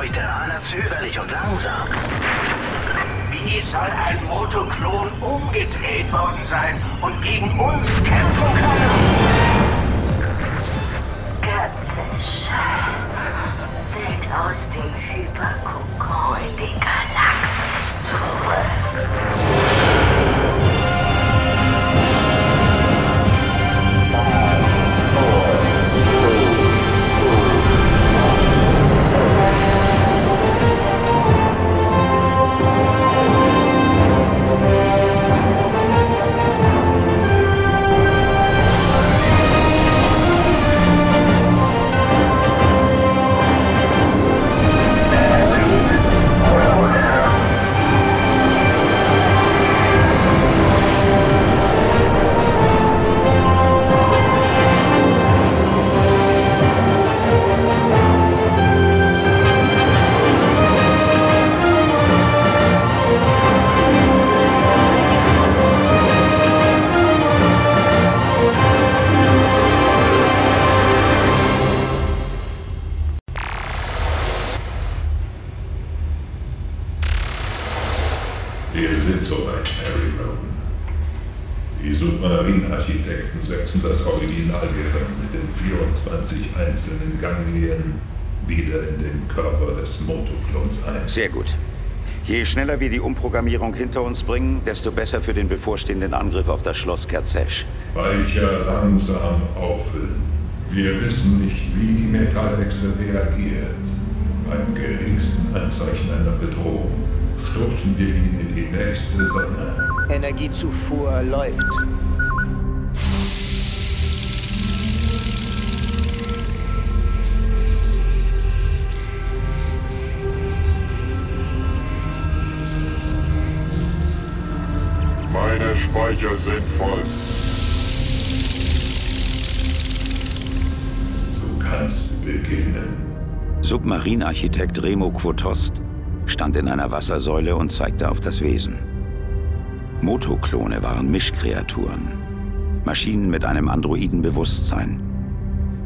Euch Terraner zögerlich und langsam. Wie soll ein Motoklon umgedreht worden sein und gegen uns kämpfen können? Katzisch. Wild aus dem Hyperkokon in die Galaxis zurück. Sehr gut. Je schneller wir die Umprogrammierung hinter uns bringen, desto besser für den bevorstehenden Angriff auf das Schloss Kerzesch. Speicher langsam auffüllen. Wir wissen nicht, wie die Metallechse reagiert. Beim geringsten Anzeichen einer Bedrohung stoßen wir ihn in die nächste Sonne. Energiezufuhr läuft. Speicher sind voll. Du kannst beginnen. Submarinarchitekt Remo Quotost stand in einer Wassersäule und zeigte auf das Wesen. Motoklone waren Mischkreaturen. Maschinen mit einem androiden Bewusstsein.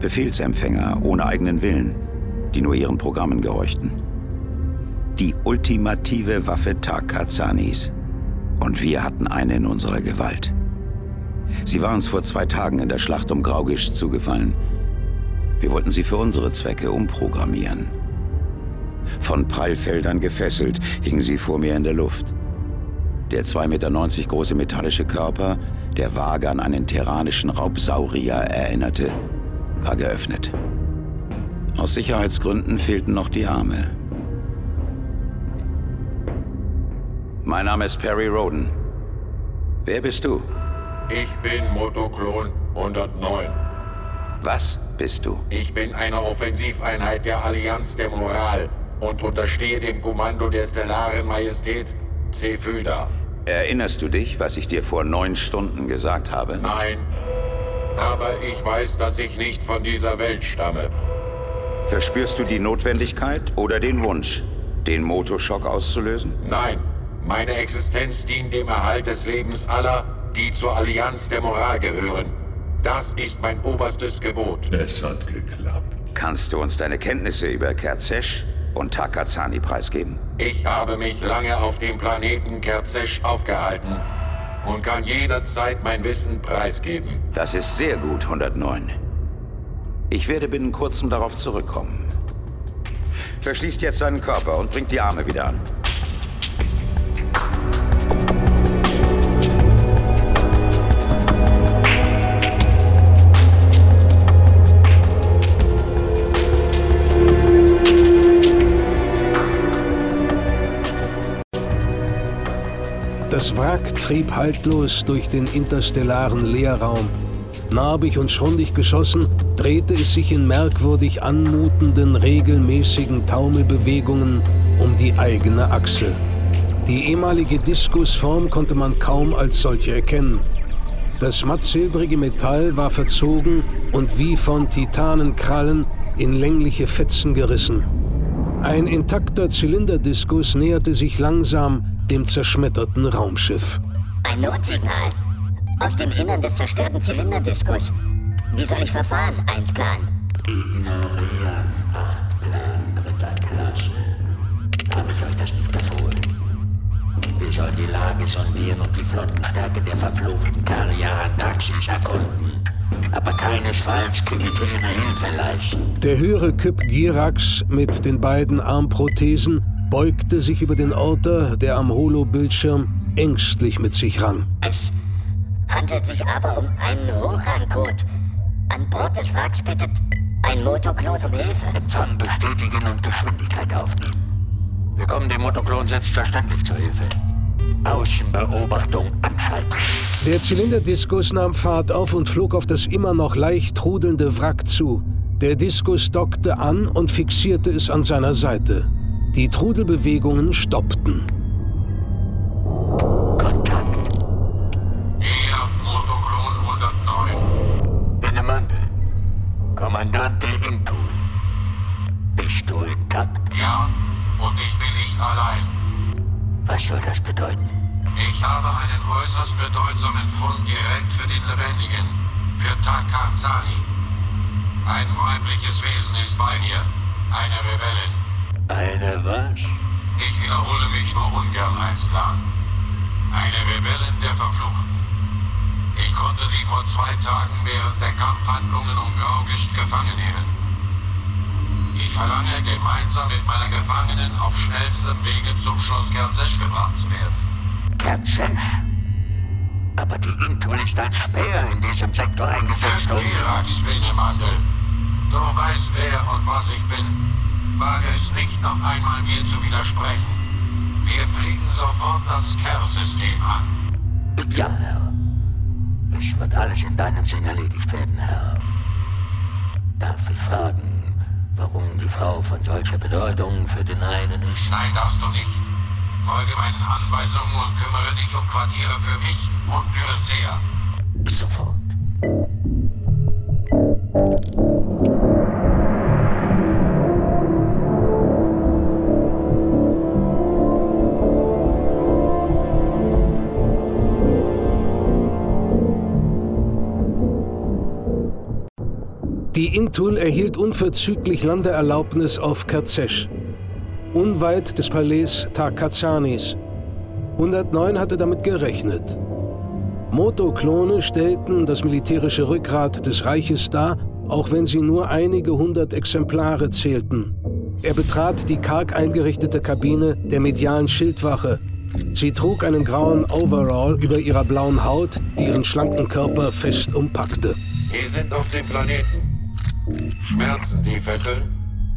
Befehlsempfänger ohne eigenen Willen, die nur ihren Programmen gehorchten. Die ultimative Waffe Takazanis. Und wir hatten eine in unserer Gewalt. Sie war uns vor zwei Tagen in der Schlacht um Graugisch zugefallen. Wir wollten sie für unsere Zwecke umprogrammieren. Von Prallfeldern gefesselt hing sie vor mir in der Luft. Der 2,90 Meter große metallische Körper, der vage an einen terranischen Raubsaurier erinnerte, war geöffnet. Aus Sicherheitsgründen fehlten noch die Arme. Mein Name ist Perry Roden. Wer bist du? Ich bin Motoklon 109. Was bist du? Ich bin eine Offensiveinheit der Allianz der Moral und unterstehe dem Kommando der Stellaren Majestät Zephyda. Erinnerst du dich, was ich dir vor neun Stunden gesagt habe? Nein, aber ich weiß, dass ich nicht von dieser Welt stamme. Verspürst du die Notwendigkeit oder den Wunsch, den Motoschock auszulösen? Nein, meine Existenz dient dem Erhalt des Lebens aller, die zur Allianz der Moral gehören. Das ist mein oberstes Gebot. Es hat geklappt. Kannst du uns deine Kenntnisse über Kerzesch und Takazani preisgeben? Ich habe mich lange auf dem Planeten Kerzesch aufgehalten und kann jederzeit mein Wissen preisgeben. Das ist sehr gut, 109. Ich werde binnen kurzem darauf zurückkommen. Verschließt jetzt seinen Körper und bringt die Arme wieder an. Das Wrack trieb haltlos durch den interstellaren Leerraum. Narbig und schrundig geschossen, drehte es sich in merkwürdig anmutenden, regelmäßigen Taumelbewegungen um die eigene Achse. Die ehemalige Diskusform konnte man kaum als solche erkennen. Das mattsilbrige Metall war verzogen und wie von Titanenkrallen in längliche Fetzen gerissen. Ein intakter Zylinderdiskus näherte sich langsam dem zerschmetterten Raumschiff. Ein Notsignal. Aus dem Innern des zerstörten Zylinderdiskus. Wie soll ich verfahren, 1 Plan? Ignorieren, Achtplan dritter Klasse. Habe ich euch das nicht befohlen? Wir sollen die Lage sondieren und die Flottenstärke der verfluchten Karian Daxis erkunden. Aber keinesfalls kübitäre Hilfe leisten. Der höhere Kyp Girax mit den beiden Armprothesen beugte sich über den Orter, der am Holo-Bildschirm ängstlich mit sich rang. Es handelt sich aber um einen Hochrangcode. An Bord des Wracks bittet ein Motoklon um Hilfe. Empfang bestätigen und Geschwindigkeit aufnehmen. Wir kommen dem Motoklon selbstverständlich zur Hilfe. Außenbeobachtung anschalten. Der Zylinderdiskus nahm Fahrt auf und flog auf das immer noch leicht trudelnde Wrack zu. Der Diskus dockte an und fixierte es an seiner Seite. Die Trudelbewegungen stoppten. Kontakt. Hier, Motoklon 109. Bennemandel. Kommandant der Intul. Bist du intakt? Ja, und ich bin nicht allein. Was soll das bedeuten? Ich habe einen äußerst bedeutsamen Fund direkt für den Lebendigen, für Takarzani. Ein weibliches Wesen ist bei mir, eine Rebellin. Eine was? Ich wiederhole mich nur ungern als Plan. Eine Rebellin der Verfluchten. Ich konnte sie vor zwei Tagen während der Kampfhandlungen um Graugischt gefangen nehmen. Ich verlange, gemeinsam mit meiner Gefangenen auf schnellstem Wege zum Schloss Kerzesch gebracht zu werden. Kerzesch. Aber die Intul ist als Späher in diesem Sektor eingesetzt und... Irax, Benemandel. Du weißt, wer und was ich bin. Wage es nicht noch einmal mir zu widersprechen. Wir fliegen sofort das Kerr-System an. Ja, Herr. Es wird alles in deinem Sinn erledigt werden, Herr. Darf ich fragen, warum die Frau von solcher Bedeutung für den einen ist? Nein, darfst du nicht. Folge meinen Anweisungen und kümmere dich um Quartiere für mich und Lyricea. Sofort. Die Intul erhielt unverzüglich Landeerlaubnis auf Kerzesch, unweit des Palais Tarkazanis. 109 hatte damit gerechnet. Motoklone stellten das militärische Rückgrat des Reiches dar, auch wenn sie nur einige hundert Exemplare zählten. Er betrat die karg eingerichtete Kabine der medialen Schildwache. Sie trug einen grauen Overall über ihrer blauen Haut, die ihren schlanken Körper fest umpackte. Wir sind auf dem Planeten. Schmerzen die Fesseln?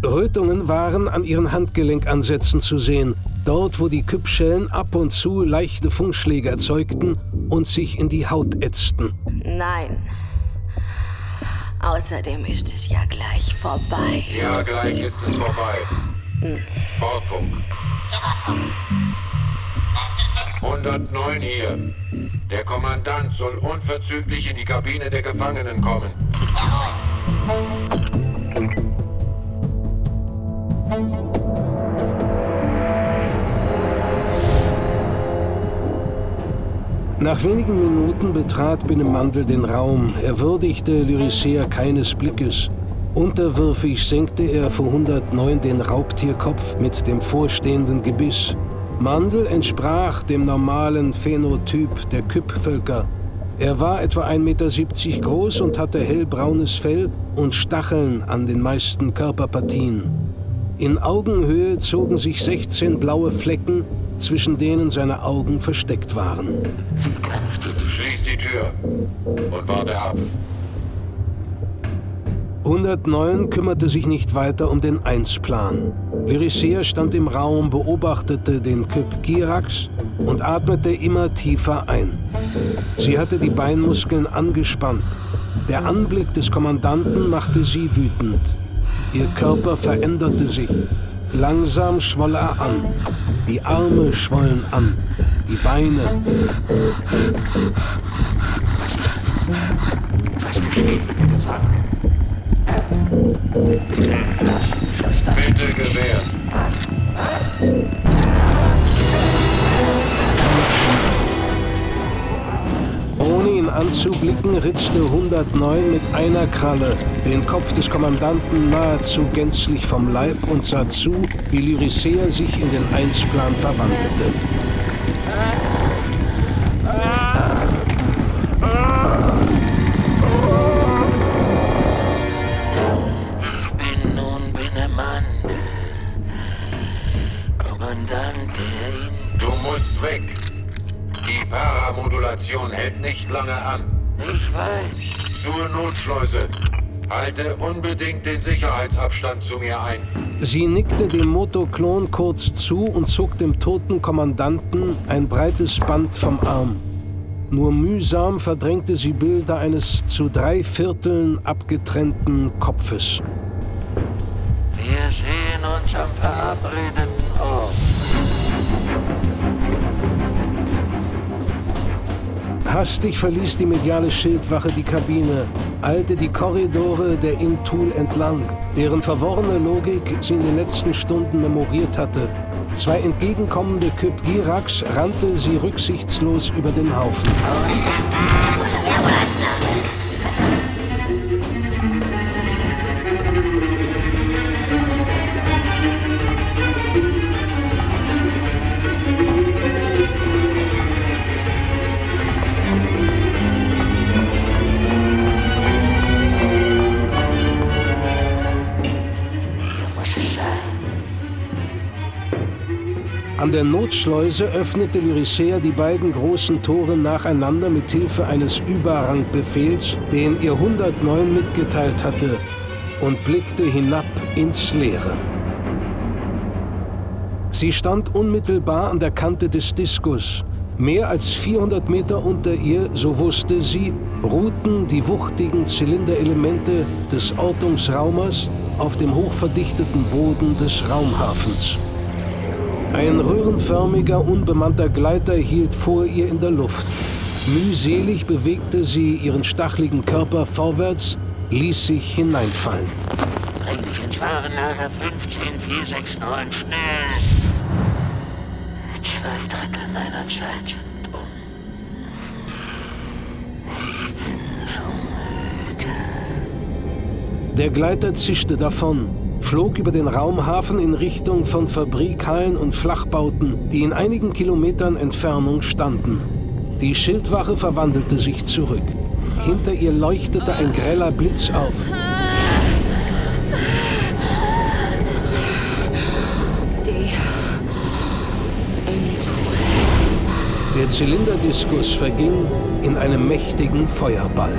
Rötungen waren an ihren Handgelenkansätzen zu sehen, dort wo die Küppschellen ab und zu leichte Funkschläge erzeugten und sich in die Haut ätzten. Nein. Außerdem ist es ja gleich vorbei. Ja, gleich ist es vorbei. Bordfunk. 109 hier. Der Kommandant soll unverzüglich in die Kabine der Gefangenen kommen. Nach wenigen Minuten betrat Binnenmandel den Raum. Er würdigte Lyricea keines Blickes. Unterwürfig senkte er vor 109 den Raubtierkopf mit dem vorstehenden Gebiss. Mandel entsprach dem normalen Phänotyp der Küppvölker. Er war etwa 1,70 Meter groß und hatte hellbraunes Fell und Stacheln an den meisten Körperpartien. In Augenhöhe zogen sich 16 blaue Flecken, zwischen denen seine Augen versteckt waren. Schließ die Tür und warte ab. 109 kümmerte sich nicht weiter um den Einsplan. Lyricea stand im Raum, beobachtete den Kyp Girax und atmete immer tiefer ein. Sie hatte die Beinmuskeln angespannt. Der Anblick des Kommandanten machte sie wütend. Ihr Körper veränderte sich. Langsam schwoll er an. Die Arme schwollen an. Die Beine. Was geschieht mit den Gefangenen? Bitte lass mich aus deinem... Bitte gewährt. Anzublicken, ritzte 109 mit einer Kralle den Kopf des Kommandanten nahezu gänzlich vom Leib und sah zu, wie Lyricea sich in den Einsplan verwandelte. musst weg. Die Paramodulation hält nicht lange an. Ich weiß. Zur Notschleuse. Halte unbedingt den Sicherheitsabstand zu mir ein. Sie nickte dem Motoklon kurz zu und zog dem toten Kommandanten ein breites Band vom Arm. Nur mühsam verdrängte sie Bilder eines zu drei Vierteln abgetrennten Kopfes. Wir sehen uns am verabredeten Hastig verließ die mediale Schildwache die Kabine, eilte die Korridore der Intul entlang, deren verworrene Logik sie in den letzten Stunden memoriert hatte. Zwei entgegenkommende Kyp Girax rannte sie rücksichtslos über den Haufen. An der Notschleuse öffnete Lyricea die beiden großen Tore nacheinander mit Hilfe eines Überrangbefehls, den ihr 109 mitgeteilt hatte, und blickte hinab ins Leere. Sie stand unmittelbar an der Kante des Diskus. Mehr als 400 Meter unter ihr, so wusste sie, ruhten die wuchtigen Zylinderelemente des Ortungsraumers auf dem hochverdichteten Boden des Raumhafens. Ein röhrenförmiger, unbemannter Gleiter hielt vor ihr in der Luft. Mühselig bewegte sie ihren stachligen Körper vorwärts, ließ sich hineinfallen. Bring mich ins Warenlager 15469 schnell. Zwei Drittel meiner Zeit sind um. Ich bin so müde. Der Gleiter zischte davon flog über den Raumhafen in Richtung von Fabrikhallen und Flachbauten, die in einigen Kilometern Entfernung standen. Die Schildwache verwandelte sich zurück. Hinter ihr leuchtete ein greller Blitz auf. Der Zylinderdiskus verging in einem mächtigen Feuerball.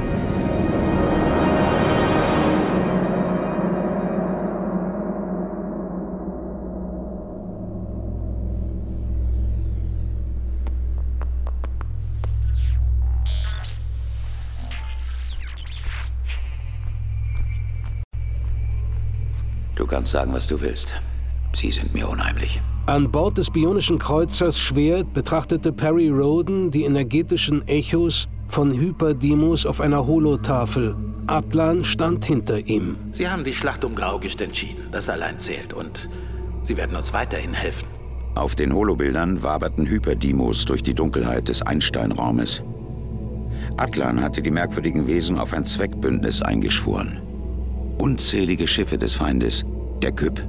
Kannst sagen, was du willst. Sie sind mir unheimlich. An Bord des bionischen Kreuzers Schwert betrachtete Perry Roden die energetischen Echos von Hyperdimos auf einer Holotafel. Atlan stand hinter ihm. Sie haben die Schlacht um Graugist entschieden. Das allein zählt. Und Sie werden uns weiterhin helfen. Auf den Holobildern waberten Hyperdimos durch die Dunkelheit des Einsteinraumes. Atlan hatte die merkwürdigen Wesen auf ein Zweckbündnis eingeschworen. Unzählige Schiffe des Feindes der Küpp,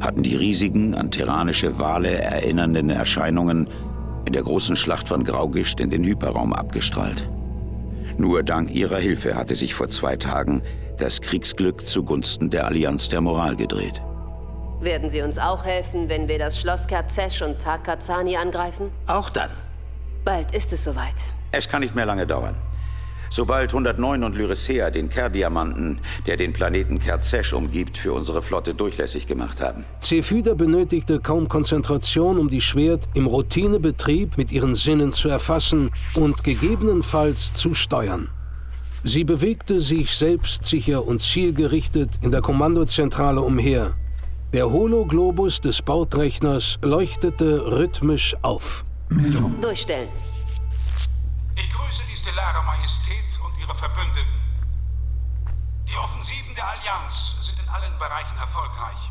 hatten die riesigen, an tyrannische Wale erinnernden Erscheinungen in der großen Schlacht von Graugischt in den Hyperraum abgestrahlt. Nur dank ihrer Hilfe hatte sich vor zwei Tagen das Kriegsglück zugunsten der Allianz der Moral gedreht. Werden Sie uns auch helfen, wenn wir das Schloss Kerzesch und Takazani angreifen? Auch dann. Bald ist es soweit. Es kann nicht mehr lange dauern. Sobald 109 und Lyricea den Kerdiamanten, der den Planeten Kerzesch umgibt, für unsere Flotte durchlässig gemacht haben. Zephyda benötigte kaum Konzentration, um die Schwert im Routinebetrieb mit ihren Sinnen zu erfassen und gegebenenfalls zu steuern. Sie bewegte sich selbstsicher und zielgerichtet in der Kommandozentrale umher. Der Hologlobus des Bordrechners leuchtete rhythmisch auf. Durchstellen. Ich grüße die stellare Majestät und ihre Verbündeten. Die Offensiven der Allianz sind in allen Bereichen erfolgreich.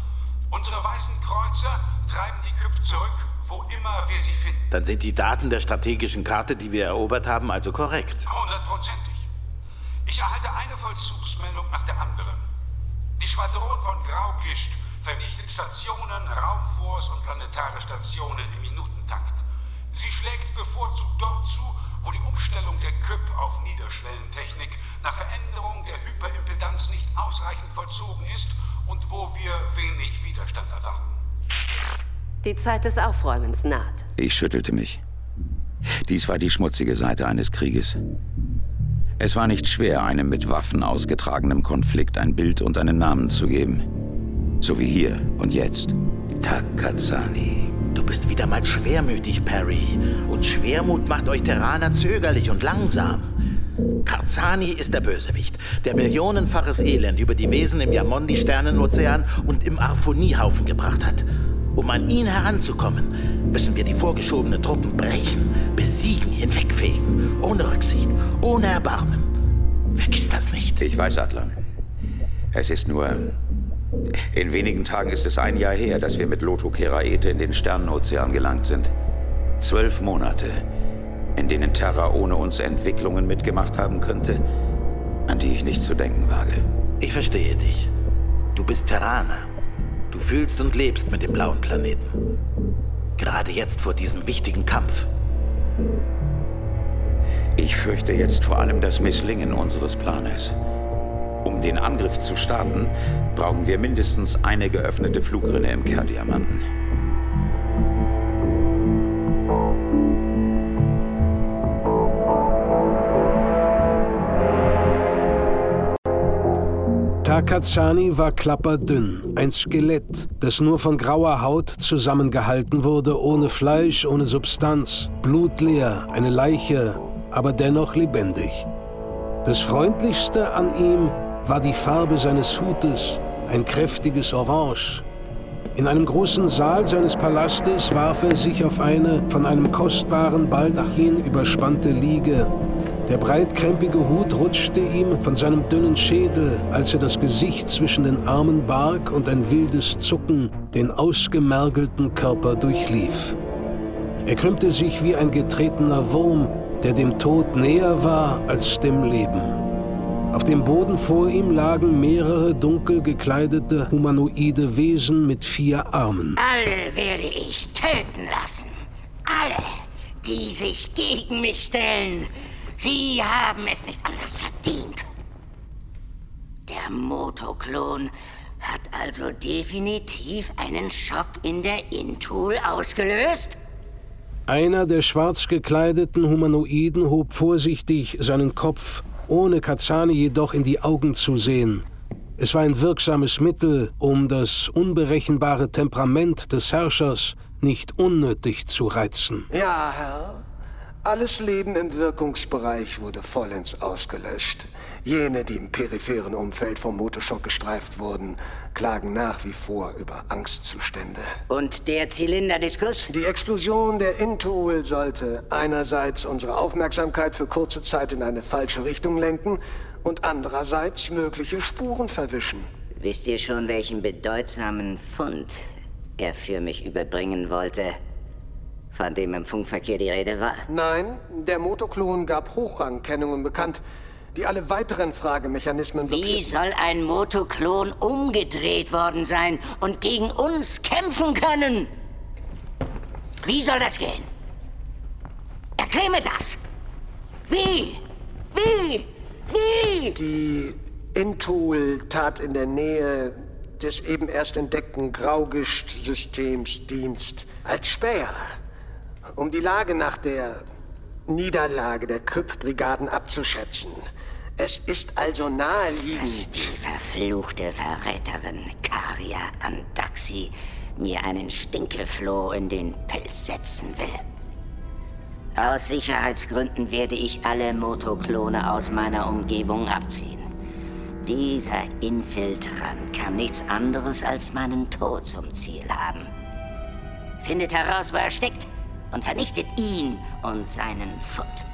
Unsere weißen Kreuzer treiben die Küpp zurück, wo immer wir sie finden. Dann sind die Daten der strategischen Karte, die wir erobert haben, also korrekt. Hundertprozentig. Ich erhalte eine Vollzugsmeldung nach der anderen. Die Schwadron von Graugischt vernichtet Stationen, Raumforts und planetare Stationen im Minutentakt. Sie schlägt bevorzugt dort zu, wo die Umstellung der KÜP auf Niederschwellentechnik nach Veränderung der Hyperimpedanz nicht ausreichend vollzogen ist und wo wir wenig Widerstand erwarten. Die Zeit des Aufräumens naht. Ich schüttelte mich. Dies war die schmutzige Seite eines Krieges. Es war nicht schwer, einem mit Waffen ausgetragenem Konflikt ein Bild und einen Namen zu geben. So wie hier und jetzt. Takazani. Du bist wieder mal schwermütig, Perry. Und Schwermut macht euch Terraner zögerlich und langsam. Karzani ist der Bösewicht, der millionenfaches Elend über die Wesen im Yamondi-Sternenozean und im Arphoniehaufen gebracht hat. Um an ihn heranzukommen, müssen wir die vorgeschobenen Truppen brechen, besiegen, hinwegfegen, ohne Rücksicht, ohne Erbarmen. Vergiss das nicht. Ich weiß, Adlan. Es ist nur... In wenigen Tagen ist es ein Jahr her, dass wir mit Loto Keraete in den Sternenozean gelangt sind. Zwölf Monate, in denen Terra ohne uns Entwicklungen mitgemacht haben könnte, an die ich nicht zu denken wage. Ich verstehe dich. Du bist Terraner. Du fühlst und lebst mit dem blauen Planeten. Gerade jetzt vor diesem wichtigen Kampf. Ich fürchte jetzt vor allem das Misslingen unseres Planes. Um den Angriff zu starten, brauchen wir mindestens eine geöffnete Flugrinne im Kerndiamanten. Takazani war klapperdünn, ein Skelett, das nur von grauer Haut zusammengehalten wurde, ohne Fleisch, ohne Substanz, blutleer, eine Leiche, aber dennoch lebendig. Das Freundlichste an ihm war die Farbe seines Hutes, ein kräftiges Orange. In einem großen Saal seines Palastes warf er sich auf eine von einem kostbaren Baldachin überspannte Liege, der breitkrempige Hut rutschte ihm von seinem dünnen Schädel, als er das Gesicht zwischen den Armen barg und ein wildes Zucken den ausgemergelten Körper durchlief. Er krümmte sich wie ein getretener Wurm, der dem Tod näher war als dem Leben. Auf dem Boden vor ihm lagen mehrere dunkel gekleidete humanoide Wesen mit vier Armen. Alle werde ich töten lassen. Alle, die sich gegen mich stellen. Sie haben es nicht anders verdient. Der Motoklon hat also definitiv einen Schock in der Intul ausgelöst? Einer der schwarz gekleideten Humanoiden hob vorsichtig seinen Kopf, ohne Kazani jedoch in die Augen zu sehen. Es war ein wirksames Mittel, um das unberechenbare Temperament des Herrschers nicht unnötig zu reizen. Ja, Herr. Alles Leben im Wirkungsbereich wurde vollends ausgelöscht. Jene, die im peripheren Umfeld vom Motorschock gestreift wurden, klagen nach wie vor über Angstzustände. Und der Zylinderdiskus? Die Explosion der Intool sollte einerseits unsere Aufmerksamkeit für kurze Zeit in eine falsche Richtung lenken und andererseits mögliche Spuren verwischen. Wisst ihr schon, welchen bedeutsamen Fund er für mich überbringen wollte? von dem im Funkverkehr die Rede war? Nein, der Motoklon gab Hochrangkennungen bekannt, die alle weiteren Fragemechanismen Wie soll ein Motoklon umgedreht worden sein und gegen uns kämpfen können? Wie soll das gehen? Erklär mir das! Wie? Wie? Wie? Die Intool tat in der Nähe des eben erst entdeckten Graugischt-Systems Dienst als Späher um die Lage nach der Niederlage der Kryp-Brigaden abzuschätzen. Es ist also naheliegend... Dass die verfluchte Verräterin Karia Andaxi mir einen Stinkefloh in den Pelz setzen will. Aus Sicherheitsgründen werde ich alle Motoklone aus meiner Umgebung abziehen. Dieser Infiltrant kann nichts anderes als meinen Tod zum Ziel haben. Findet heraus, wo er steckt und vernichtet ihn und seinen Fund.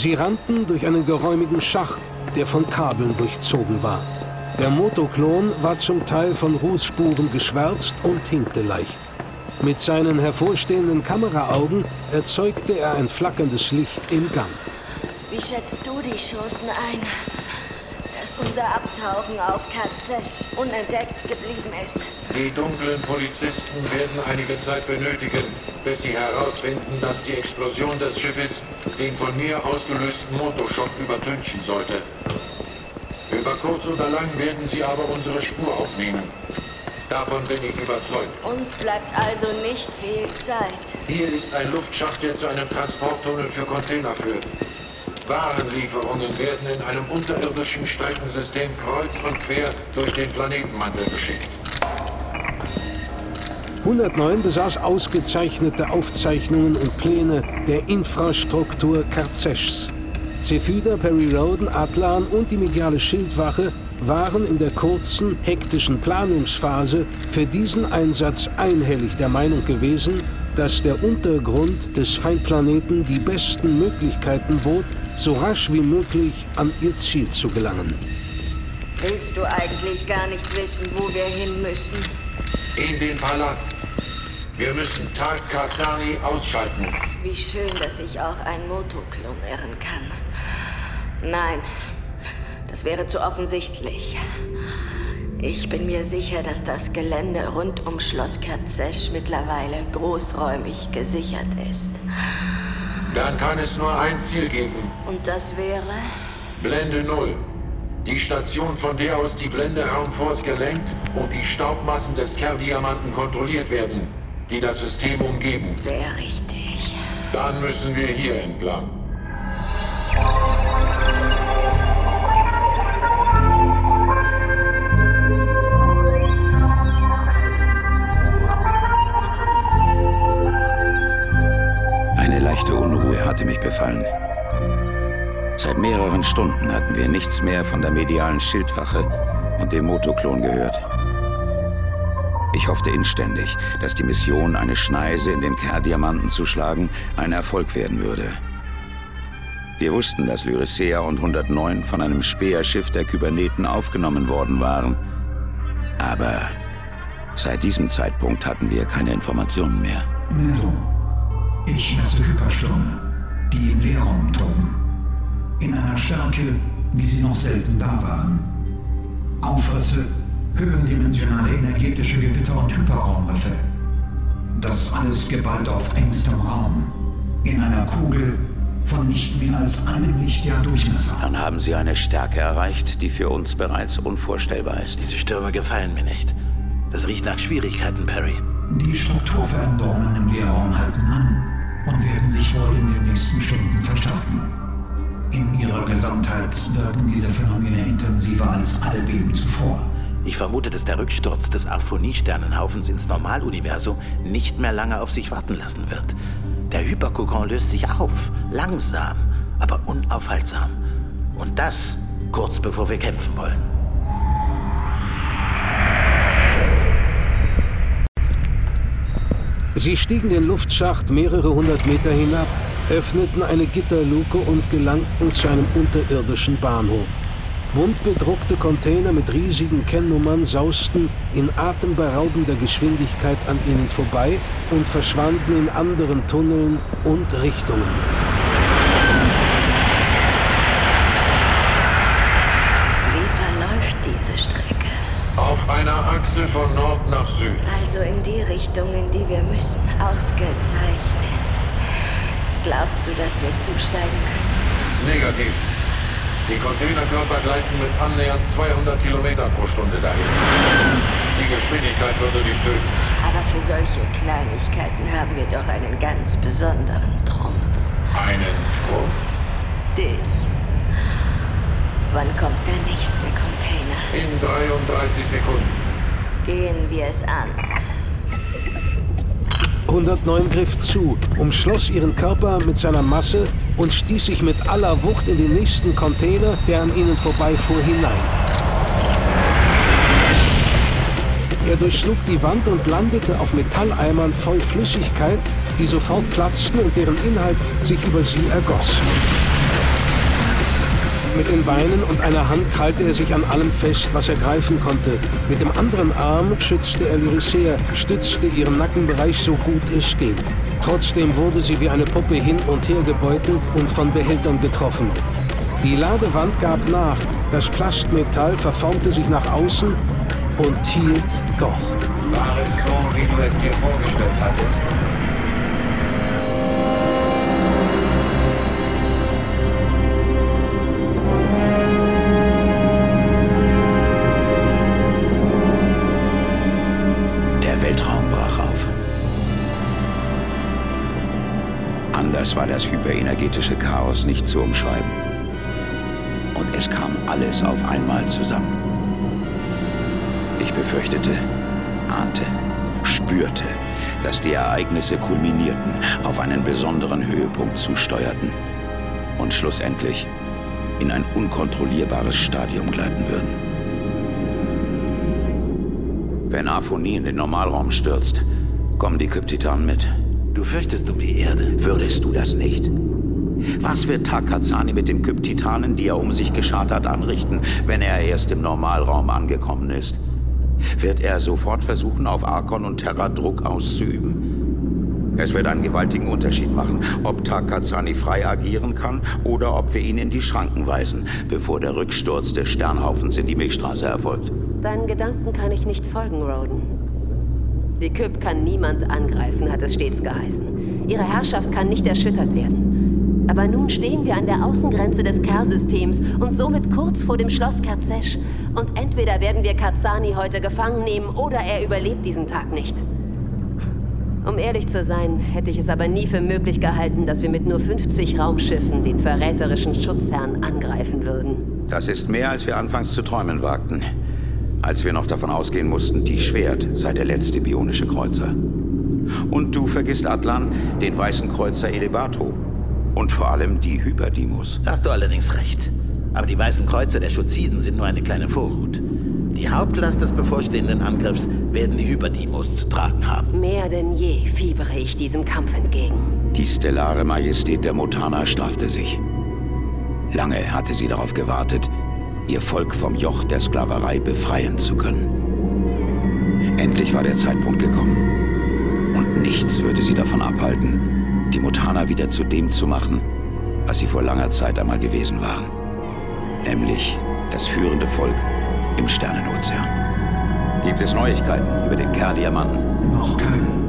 Sie rannten durch einen geräumigen Schacht, der von Kabeln durchzogen war. Der Motoklon war zum Teil von Rußspuren geschwärzt und hinkte leicht. Mit seinen hervorstehenden Kameraaugen erzeugte er ein flackerndes Licht im Gang. Wie schätzt du die Chancen ein, dass unser Abtauchen auf Katzes unentdeckt geblieben ist? Die dunklen Polizisten werden einige Zeit benötigen, bis sie herausfinden, dass die Explosion des Schiffes den von mir ausgelösten Motorschock übertünchen sollte. Über kurz oder lang werden sie aber unsere Spur aufnehmen. Davon bin ich überzeugt. Uns bleibt also nicht viel Zeit. Hier ist ein Luftschacht, der zu einem Transporttunnel für Container führt. Warenlieferungen werden in einem unterirdischen Streckensystem kreuz und quer durch den Planetenmantel geschickt. 109 besaß ausgezeichnete Aufzeichnungen und Pläne der Infrastruktur Karzeschs. Zephyda, Perry Roden, Atlan und die mediale Schildwache waren in der kurzen, hektischen Planungsphase für diesen Einsatz einhellig der Meinung gewesen, dass der Untergrund des Feindplaneten die besten Möglichkeiten bot, so rasch wie möglich an ihr Ziel zu gelangen. Willst du eigentlich gar nicht wissen, wo wir hin müssen? In den Palast. Wir müssen Tag Kazani ausschalten. Wie schön, dass ich auch ein Motoklon irren kann. Nein, das wäre zu offensichtlich. Ich bin mir sicher, dass das Gelände rund um Schloss Kerzesch mittlerweile großräumig gesichert ist. Dann kann es nur ein Ziel geben. Und das wäre? Blende Null. Die Station, von der aus die Blende Raumforce gelenkt und die Staubmassen des Kerdiamanten kontrolliert werden, die das System umgeben. Sehr richtig. Dann müssen wir hier entlang. Mehreren Stunden hatten wir nichts mehr von der medialen Schildwache und dem Motoklon gehört. Ich hoffte inständig, dass die Mission, eine Schneise in den Kerdiamanten zu schlagen, ein Erfolg werden würde. Wir wussten, dass Lyricea und 109 von einem Speerschiff der Kyberneten aufgenommen worden waren. Aber seit diesem Zeitpunkt hatten wir keine Informationen mehr. Meldung. Ich messe Hyperstürme, die im Leerraum toben. In einer Stärke, wie sie noch selten da waren. Aufrisse, höhendimensionale energetische Gewitter und Hyperraumriffe. Das alles geballt auf engstem Raum. In einer Kugel von nicht mehr als einem Lichtjahr Durchmesser. Dann haben Sie eine Stärke erreicht, die für uns bereits unvorstellbar ist. Diese Stürme gefallen mir nicht. Das riecht nach Schwierigkeiten, Perry. Die Strukturveränderungen im Leerraum halten an und werden sich wohl in den nächsten Stunden verstärken. In ihrer Gesamtheit wirken diese Phänomene intensiver als alle Beben zuvor. Ich vermute, dass der Rücksturz des Arphonie-Sternenhaufens ins Normaluniversum nicht mehr lange auf sich warten lassen wird. Der Hyperkokon löst sich auf, langsam, aber unaufhaltsam. Und das kurz bevor wir kämpfen wollen. Sie stiegen den Luftschacht mehrere hundert Meter hinab, öffneten eine Gitterluke und gelangten zu einem unterirdischen Bahnhof. Bunt bedruckte Container mit riesigen Kennnummern sausten in atemberaubender Geschwindigkeit an ihnen vorbei und verschwanden in anderen Tunneln und Richtungen. Wie verläuft diese Strecke? Auf einer Achse von Nord nach Süd. Also in die Richtung, in die wir müssen. Ausgezeichnet. Glaubst du, dass wir zusteigen können? Negativ. Die Containerkörper gleiten mit annähernd 200 Kilometern pro Stunde dahin. Die Geschwindigkeit würde dich töten. Aber für solche Kleinigkeiten haben wir doch einen ganz besonderen Trumpf. Einen Trumpf? Dich. Wann kommt der nächste Container? In 33 Sekunden. Gehen wir es an. 109 griff zu, umschloss ihren Körper mit seiner Masse und stieß sich mit aller Wucht in den nächsten Container, der an ihnen vorbeifuhr, hinein. Er durchschlug die Wand und landete auf Metalleimern voll Flüssigkeit, die sofort platzten und deren Inhalt sich über sie ergoss. Mit den Beinen und einer Hand krallte er sich an allem fest, was er greifen konnte. Mit dem anderen Arm schützte er Lyricea, stützte ihren Nackenbereich so gut es ging. Trotzdem wurde sie wie eine Puppe hin und her gebeutelt und von Behältern getroffen. Die Ladewand gab nach, das Plastmetall verformte sich nach außen und hielt doch. War es so, wie du es dir vorgestellt hattest? Anders war das hyperenergetische Chaos nicht zu umschreiben. Und es kam alles auf einmal zusammen. Ich befürchtete, ahnte, spürte, dass die Ereignisse kulminierten, auf einen besonderen Höhepunkt zusteuerten und schlussendlich in ein unkontrollierbares Stadium gleiten würden. Wenn Aphonie in den Normalraum stürzt, kommen die Kryptitanen mit. Du fürchtest um die Erde. Würdest du das nicht? Was wird Takazani mit den Kyptitanen, die er um sich geschart hat, anrichten, wenn er erst im Normalraum angekommen ist? Wird er sofort versuchen, auf Arkon und Terra Druck auszuüben? Es wird einen gewaltigen Unterschied machen, ob Takazani frei agieren kann oder ob wir ihn in die Schranken weisen, bevor der Rücksturz des Sternhaufens in die Milchstraße erfolgt. Deinen Gedanken kann ich nicht folgen, Roden. Die Kyp kann niemand angreifen, hat es stets geheißen. Ihre Herrschaft kann nicht erschüttert werden. Aber nun stehen wir an der Außengrenze des Kerr-Systems und somit kurz vor dem Schloss Kerzesch. Und entweder werden wir Kazani heute gefangen nehmen oder er überlebt diesen Tag nicht. Um ehrlich zu sein, hätte ich es aber nie für möglich gehalten, dass wir mit nur 50 Raumschiffen den verräterischen Schutzherrn angreifen würden. Das ist mehr, als wir anfangs zu träumen wagten als wir noch davon ausgehen mussten, die Schwert sei der letzte bionische Kreuzer. Und du vergisst Atlan, den weißen Kreuzer Elebato. Und vor allem die Hyperdimus. Hast du allerdings recht. Aber die weißen Kreuzer der Schuziden sind nur eine kleine Vorhut. Die Hauptlast des bevorstehenden Angriffs werden die Hyperdimus zu tragen haben. Mehr denn je fiebere ich diesem Kampf entgegen. Die stellare Majestät der Mutana straffte sich. Lange hatte sie darauf gewartet, ihr Volk vom Joch der Sklaverei befreien zu können. Endlich war der Zeitpunkt gekommen. Und nichts würde sie davon abhalten, die Mutana wieder zu dem zu machen, was sie vor langer Zeit einmal gewesen waren. Nämlich das führende Volk im Sternenozean. Gibt es Neuigkeiten über den Kerl-Diamanten? Noch keine.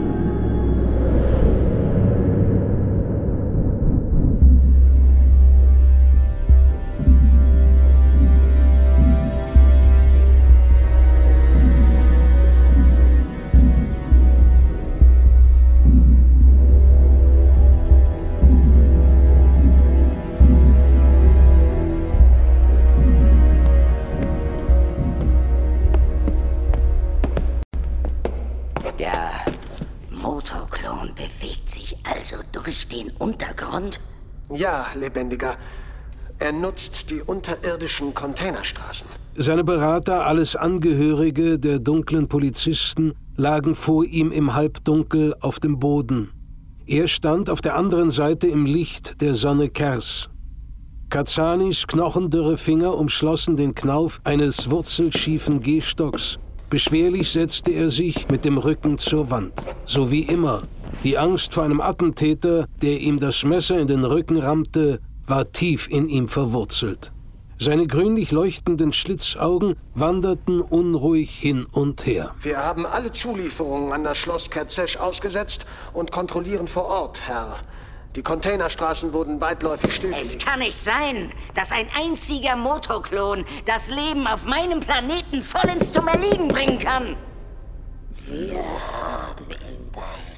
Lebendiger. Er nutzt die unterirdischen Containerstraßen. Seine Berater, alles Angehörige der dunklen Polizisten, lagen vor ihm im Halbdunkel auf dem Boden. Er stand auf der anderen Seite im Licht der Sonne Kers. Kazanis knochendürre Finger umschlossen den Knauf eines wurzelschiefen Gehstocks. Beschwerlich setzte er sich mit dem Rücken zur Wand. So wie immer, die Angst vor einem Attentäter, der ihm das Messer in den Rücken rammte, war tief in ihm verwurzelt. Seine grünlich leuchtenden Schlitzaugen wanderten unruhig hin und her. Wir haben alle Zulieferungen an das Schloss Kerzesch ausgesetzt und kontrollieren vor Ort, Herr. Die Containerstraßen wurden weitläufig stillgelegt. Es kann nicht sein, dass ein einziger Motoklon das Leben auf meinem Planeten vollends zum Erliegen bringen kann. Wir haben ihn bald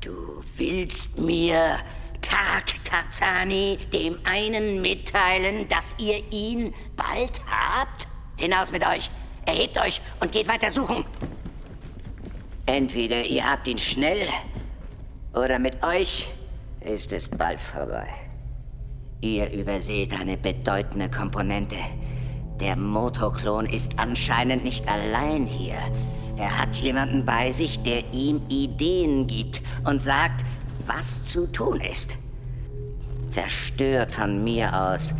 Du willst mir Tag Kazani dem einen mitteilen, dass ihr ihn bald habt? Hinaus mit euch! Erhebt euch und geht weiter suchen! Entweder ihr habt ihn schnell oder mit euch ist es bald vorbei. Ihr überseht eine bedeutende Komponente. Der Motoklon ist anscheinend nicht allein hier. Er hat jemanden bei sich, der ihm Ideen gibt und sagt, was zu tun ist. Zerstört von mir aus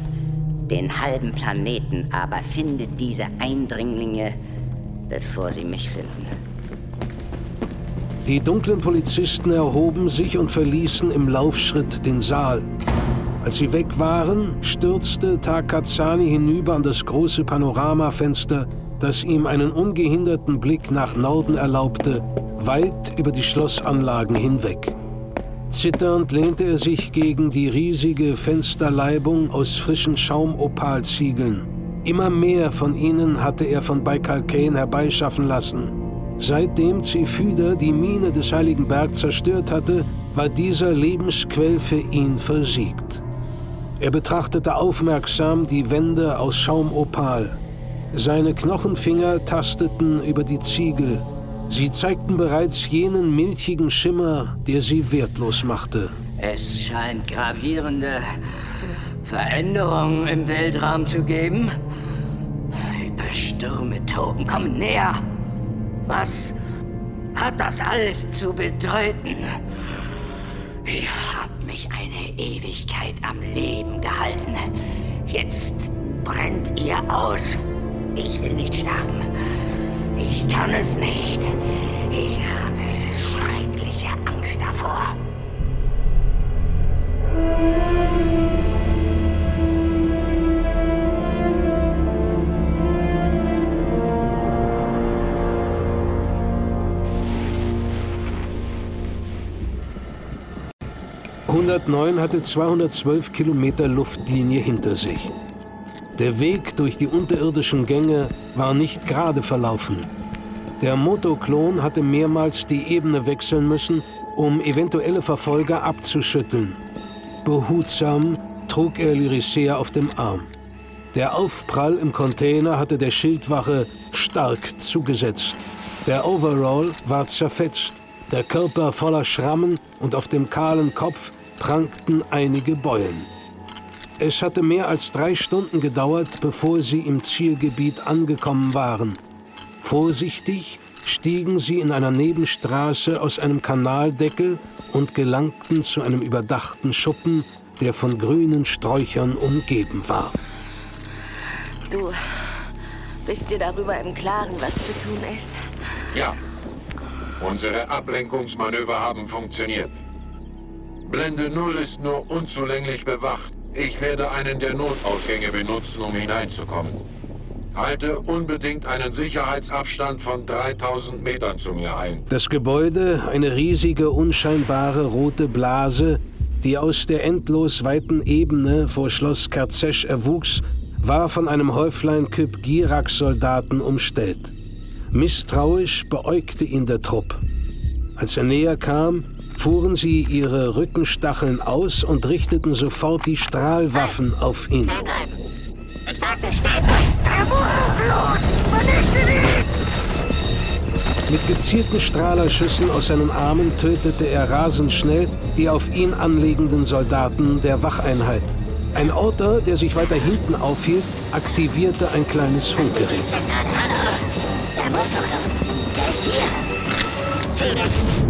den halben Planeten, aber findet diese Eindringlinge, bevor sie mich finden. Die dunklen Polizisten erhoben sich und verließen im Laufschritt den Saal. Als sie weg waren, stürzte Takazani hinüber an das große Panoramafenster, das ihm einen ungehinderten Blick nach Norden erlaubte, weit über die Schlossanlagen hinweg. Zitternd lehnte er sich gegen die riesige Fensterleibung aus frischen Schaumopalziegeln. Immer mehr von ihnen hatte er von Baikal Kane herbeischaffen lassen. Seitdem Zephyda die Mine des Heiligen Berg zerstört hatte, war dieser Lebensquell für ihn versiegt. Er betrachtete aufmerksam die Wände aus Schaumopal. Seine Knochenfinger tasteten über die Ziegel. Sie zeigten bereits jenen milchigen Schimmer, der sie wertlos machte. Es scheint gravierende Veränderungen im Weltraum zu geben. Überstürme Token kommen näher. Was hat das alles zu bedeuten? Ihr habt mich eine Ewigkeit am Leben gehalten. Jetzt brennt ihr aus. Ich will nicht sterben. Ich kann es nicht. Ich habe schreckliche Angst davor. 109 hatte 212 Kilometer Luftlinie hinter sich. Der Weg durch die unterirdischen Gänge war nicht gerade verlaufen. Der Motoklon hatte mehrmals die Ebene wechseln müssen, um eventuelle Verfolger abzuschütteln. Behutsam trug er Lyricea auf dem Arm. Der Aufprall im Container hatte der Schildwache stark zugesetzt. Der Overall war zerfetzt, der Körper voller Schrammen und auf dem kahlen Kopf prangten einige Beulen. Es hatte mehr als drei Stunden gedauert, bevor sie im Zielgebiet angekommen waren. Vorsichtig stiegen sie in einer Nebenstraße aus einem Kanaldeckel und gelangten zu einem überdachten Schuppen, der von grünen Sträuchern umgeben war. Du bist dir darüber im Klaren, was zu tun ist? Ja. Unsere Ablenkungsmanöver haben funktioniert. Blende 0 ist nur unzulänglich bewacht. Ich werde einen der Notausgänge benutzen, um hineinzukommen. Halte unbedingt einen Sicherheitsabstand von 3000 Metern zu mir ein. Das Gebäude, eine riesige, unscheinbare rote Blase, die aus der endlos weiten Ebene vor Schloss Kerzesch erwuchs, war von einem Häuflein Kyp Girax-Soldaten umstellt. Misstrauisch beäugte ihn der Trupp. Als er näher kam, fuhren sie ihre Rückenstacheln aus und richteten sofort die Strahlwaffen auf ihn. Vernichtet ihn! Mit gezielten Strahlerschüssen aus seinen Armen tötete er rasend schnell die auf ihn anlegenden Soldaten der Wacheinheit. Ein Orter, der sich weiter hinten aufhielt, aktivierte ein kleines Funkgerät. Der Motoklon, der ist hier. Zieh dich!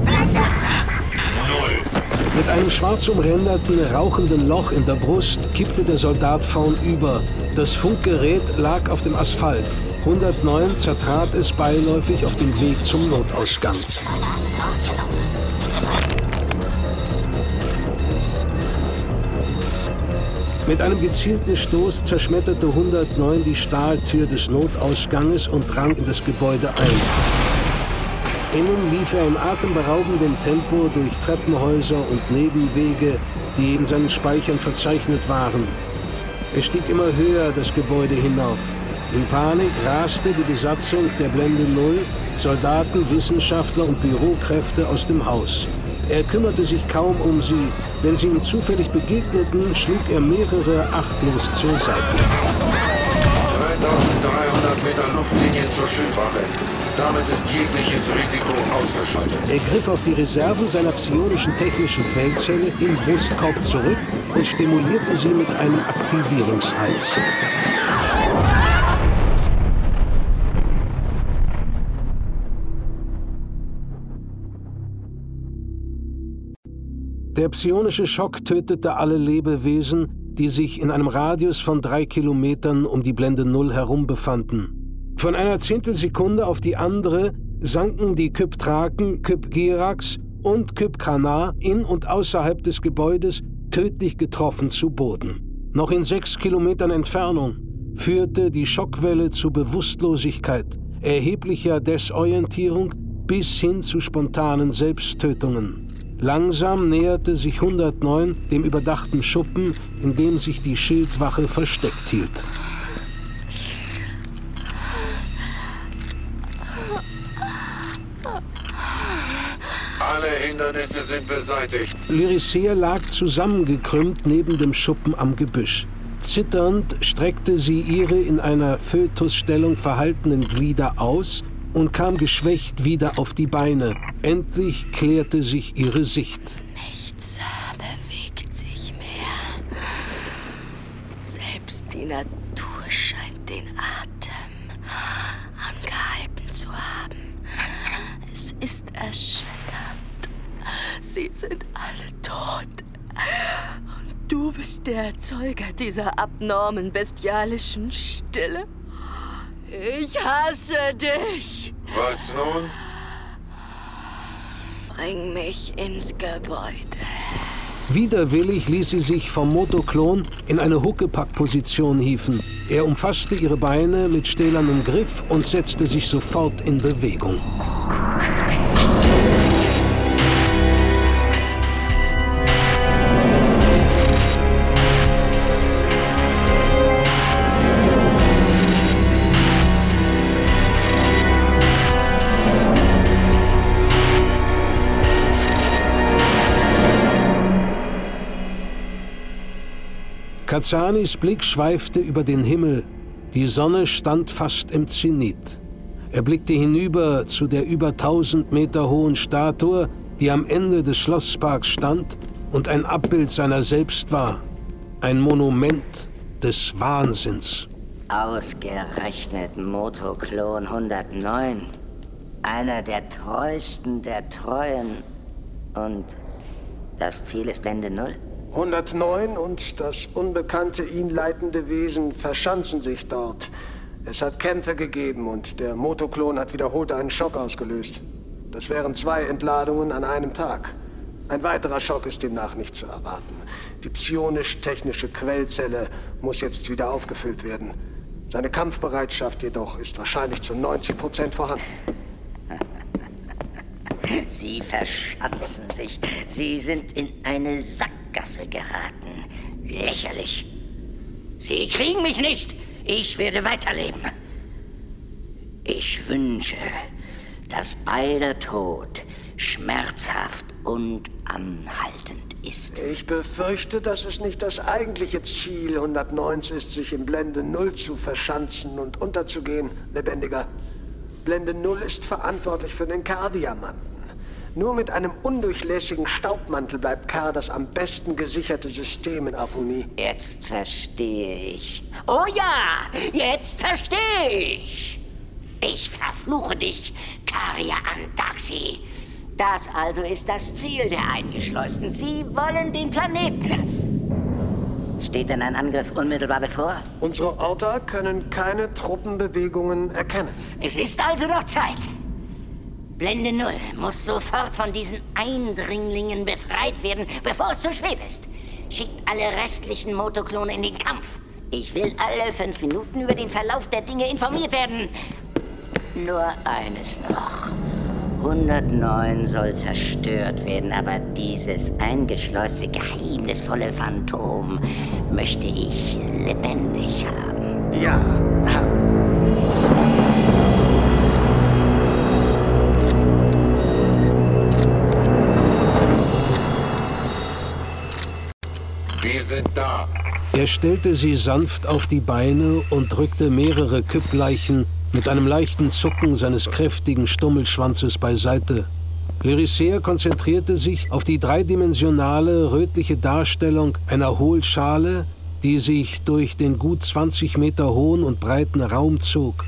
Mit einem schwarz umränderten, rauchenden Loch in der Brust kippte der Soldat vorn über. Das Funkgerät lag auf dem Asphalt. 109 zertrat es beiläufig auf dem Weg zum Notausgang. Mit einem gezielten Stoß zerschmetterte 109 die Stahltür des Notausganges und drang in das Gebäude ein. Innen lief er in atemberaubendem Tempo durch Treppenhäuser und Nebenwege, die in seinen Speichern verzeichnet waren. Er stieg immer höher das Gebäude hinauf. In Panik raste die Besatzung der Blende Null, Soldaten, Wissenschaftler und Bürokräfte aus dem Haus. Er kümmerte sich kaum um sie. Wenn sie ihm zufällig begegneten, schlug er mehrere achtlos zur Seite. 3300 Meter Luftlinie zur Schildwache. Damit ist jegliches Risiko ausgeschaltet. Er griff auf die Reserven seiner psionischen technischen Feldzelle im Brustkorb zurück und stimulierte sie mit einem Aktivierungsreiz. Der psionische Schock tötete alle Lebewesen, die sich in einem Radius von drei Kilometern um die Blende Null herum befanden. Von einer Zehntelsekunde auf die andere sanken die Kyptraken, Kypgerax und Kypkranar in und außerhalb des Gebäudes tödlich getroffen zu Boden. Noch in sechs Kilometern Entfernung führte die Schockwelle zu Bewusstlosigkeit, erheblicher Desorientierung bis hin zu spontanen Selbsttötungen. Langsam näherte sich 109 dem überdachten Schuppen, in dem sich die Schildwache versteckt hielt. Alle Hindernisse sind beseitigt. Lyricea lag zusammengekrümmt neben dem Schuppen am Gebüsch. Zitternd streckte sie ihre in einer Fötusstellung verhaltenen Glieder aus und kam geschwächt wieder auf die Beine. Endlich klärte sich ihre Sicht. Nichts bewegt sich mehr. Selbst die Natur scheint den Atem angehalten zu haben. Es ist erschütternd. Sie sind alle tot. Und du bist der Erzeuger dieser abnormen, bestialischen Stille. Ich hasse dich. Was nun? Bring mich ins Gebäude. Widerwillig ließ sie sich vom Motoklon in eine Huckepack-Position hieven. Er umfasste ihre Beine mit stählernem Griff und setzte sich sofort in Bewegung. Kazanis Blick schweifte über den Himmel. Die Sonne stand fast im Zenit. Er blickte hinüber zu der über 1000 Meter hohen Statue, die am Ende des Schlossparks stand und ein Abbild seiner selbst war. Ein Monument des Wahnsinns. Ausgerechnet Motoklon 109. Einer der treuesten der Treuen. Und das Ziel ist Blende Null. 109 und das unbekannte ihn leitende Wesen verschanzen sich dort. Es hat Kämpfe gegeben und der Motoklon hat wiederholt einen Schock ausgelöst. Das wären zwei Entladungen an einem Tag. Ein weiterer Schock ist demnach nicht zu erwarten. Die psionisch-technische Quellzelle muss jetzt wieder aufgefüllt werden. Seine Kampfbereitschaft jedoch ist wahrscheinlich zu 90 Prozent vorhanden. Sie verschanzen sich. Sie sind in eine Sackgasse geraten. Lächerlich. Sie kriegen mich nicht. Ich werde weiterleben. Ich wünsche, dass beider Tod schmerzhaft und anhaltend ist. Ich befürchte, dass es nicht das eigentliche Ziel 190 ist, sich in Blende Null zu verschanzen und unterzugehen, Lebendiger. Blende Null ist verantwortlich für den Kar-Diamanten. Nur mit einem undurchlässigen Staubmantel bleibt Kar das am besten gesicherte System in Afuni. Jetzt verstehe ich. Oh ja, jetzt verstehe ich. Ich verfluche dich, Karia Andaxi. Das also ist das Ziel der Eingeschleusten. Sie wollen den Planeten. Steht denn ein Angriff unmittelbar bevor? Unsere Orta können keine Truppenbewegungen erkennen. Es ist also noch Zeit. Blende Null muss sofort von diesen Eindringlingen befreit werden, bevor es zu spät ist. Schickt alle restlichen Motoklone in den Kampf. Ich will alle fünf Minuten über den Verlauf der Dinge informiert werden. Nur eines noch. 109 soll zerstört werden, aber dieses eingeschlossene, geheimnisvolle Phantom möchte ich lebendig haben. Ja, Wir sind da. Er stellte sie sanft auf die Beine und drückte mehrere Küppleichen mit einem leichten Zucken seines kräftigen Stummelschwanzes beiseite. Lyricea konzentrierte sich auf die dreidimensionale, rötliche Darstellung einer Hohlschale, die sich durch den gut 20 Meter hohen und breiten Raum zog.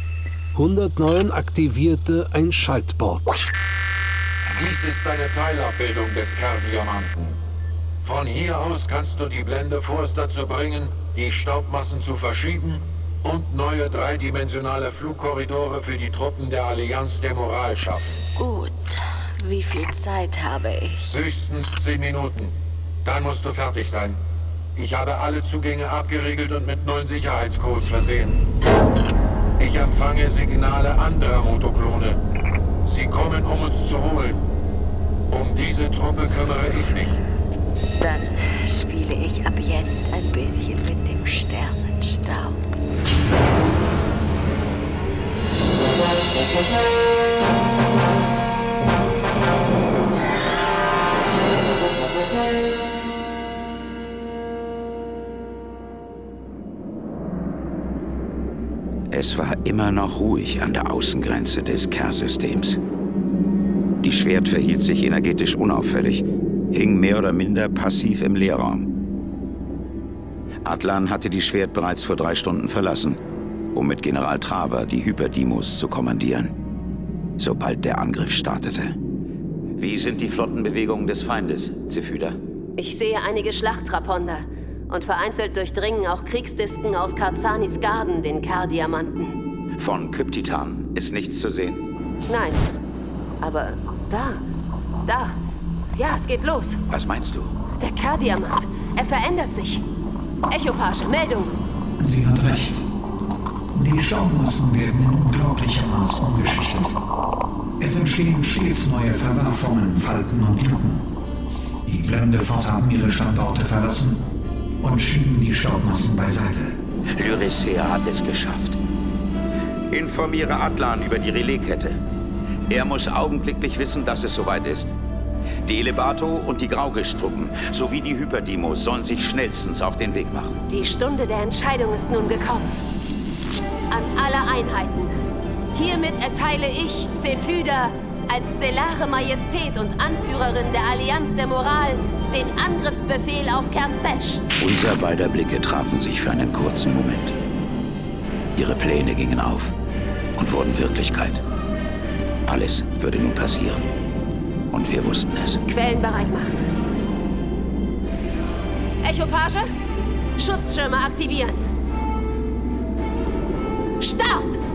109 aktivierte ein Schaltboard. Dies ist eine Teilabbildung des Kerndiamanten. Von hier aus kannst du die Blende Force dazu bringen, die Staubmassen zu verschieben und neue dreidimensionale Flugkorridore für die Truppen der Allianz der Moral schaffen. Gut. Wie viel Zeit habe ich? Höchstens zehn Minuten. Dann musst du fertig sein. Ich habe alle Zugänge abgeriegelt und mit neuen Sicherheitscodes versehen. Ich empfange Signale anderer Motoklone. Sie kommen, um uns zu holen. Um diese Truppe kümmere ich mich. Dann spiele ich ab jetzt ein bisschen mit dem Sternenstaub. Es war immer noch ruhig an der Außengrenze des Kerr-Systems. Die Schwert verhielt sich energetisch unauffällig, hing mehr oder minder passiv im Leerraum. Atlan hatte die Schwert bereits vor drei Stunden verlassen, um mit General Traver die Hyperdimos zu kommandieren, sobald der Angriff startete. Wie sind die Flottenbewegungen des Feindes, Zephyda? Ich sehe einige Schlachtraponder und vereinzelt durchdringen auch Kriegsdisken aus Karzanis Garden den Kar-Diamanten. Von Kyptitan ist nichts zu sehen. Nein, aber da, da. Ja, es geht los. Was meinst du? Der Kar-Diamant. Er verändert sich. Echopage, Meldung. Sie hat recht. Die Staubmassen werden in unglaublichem Maß umgeschichtet. Es entstehen stets neue Verwerfungen, Falten und Lücken. Die Blendeforce haben ihre Standorte verlassen und schieben die Staubmassen beiseite. Lyricea hat es geschafft. Informiere Atlan über die Relaiskette. Er muss augenblicklich wissen, dass es soweit ist. Die Elebato und die Graugischtruppen sowie die Hyperdimos sollen sich schnellstens auf den Weg machen. Die Stunde der Entscheidung ist nun gekommen. An alle Einheiten. Hiermit erteile ich, Zephyda, als stellare Majestät und Anführerin der Allianz der Moral, den Angriffsbefehl auf Kernsesh. Unser beider Blicke trafen sich für einen kurzen Moment. Ihre Pläne gingen auf und wurden Wirklichkeit. Alles würde nun passieren. Und wir wussten es. Quellen bereit machen. Echopage? Schutzschirme aktivieren. Start!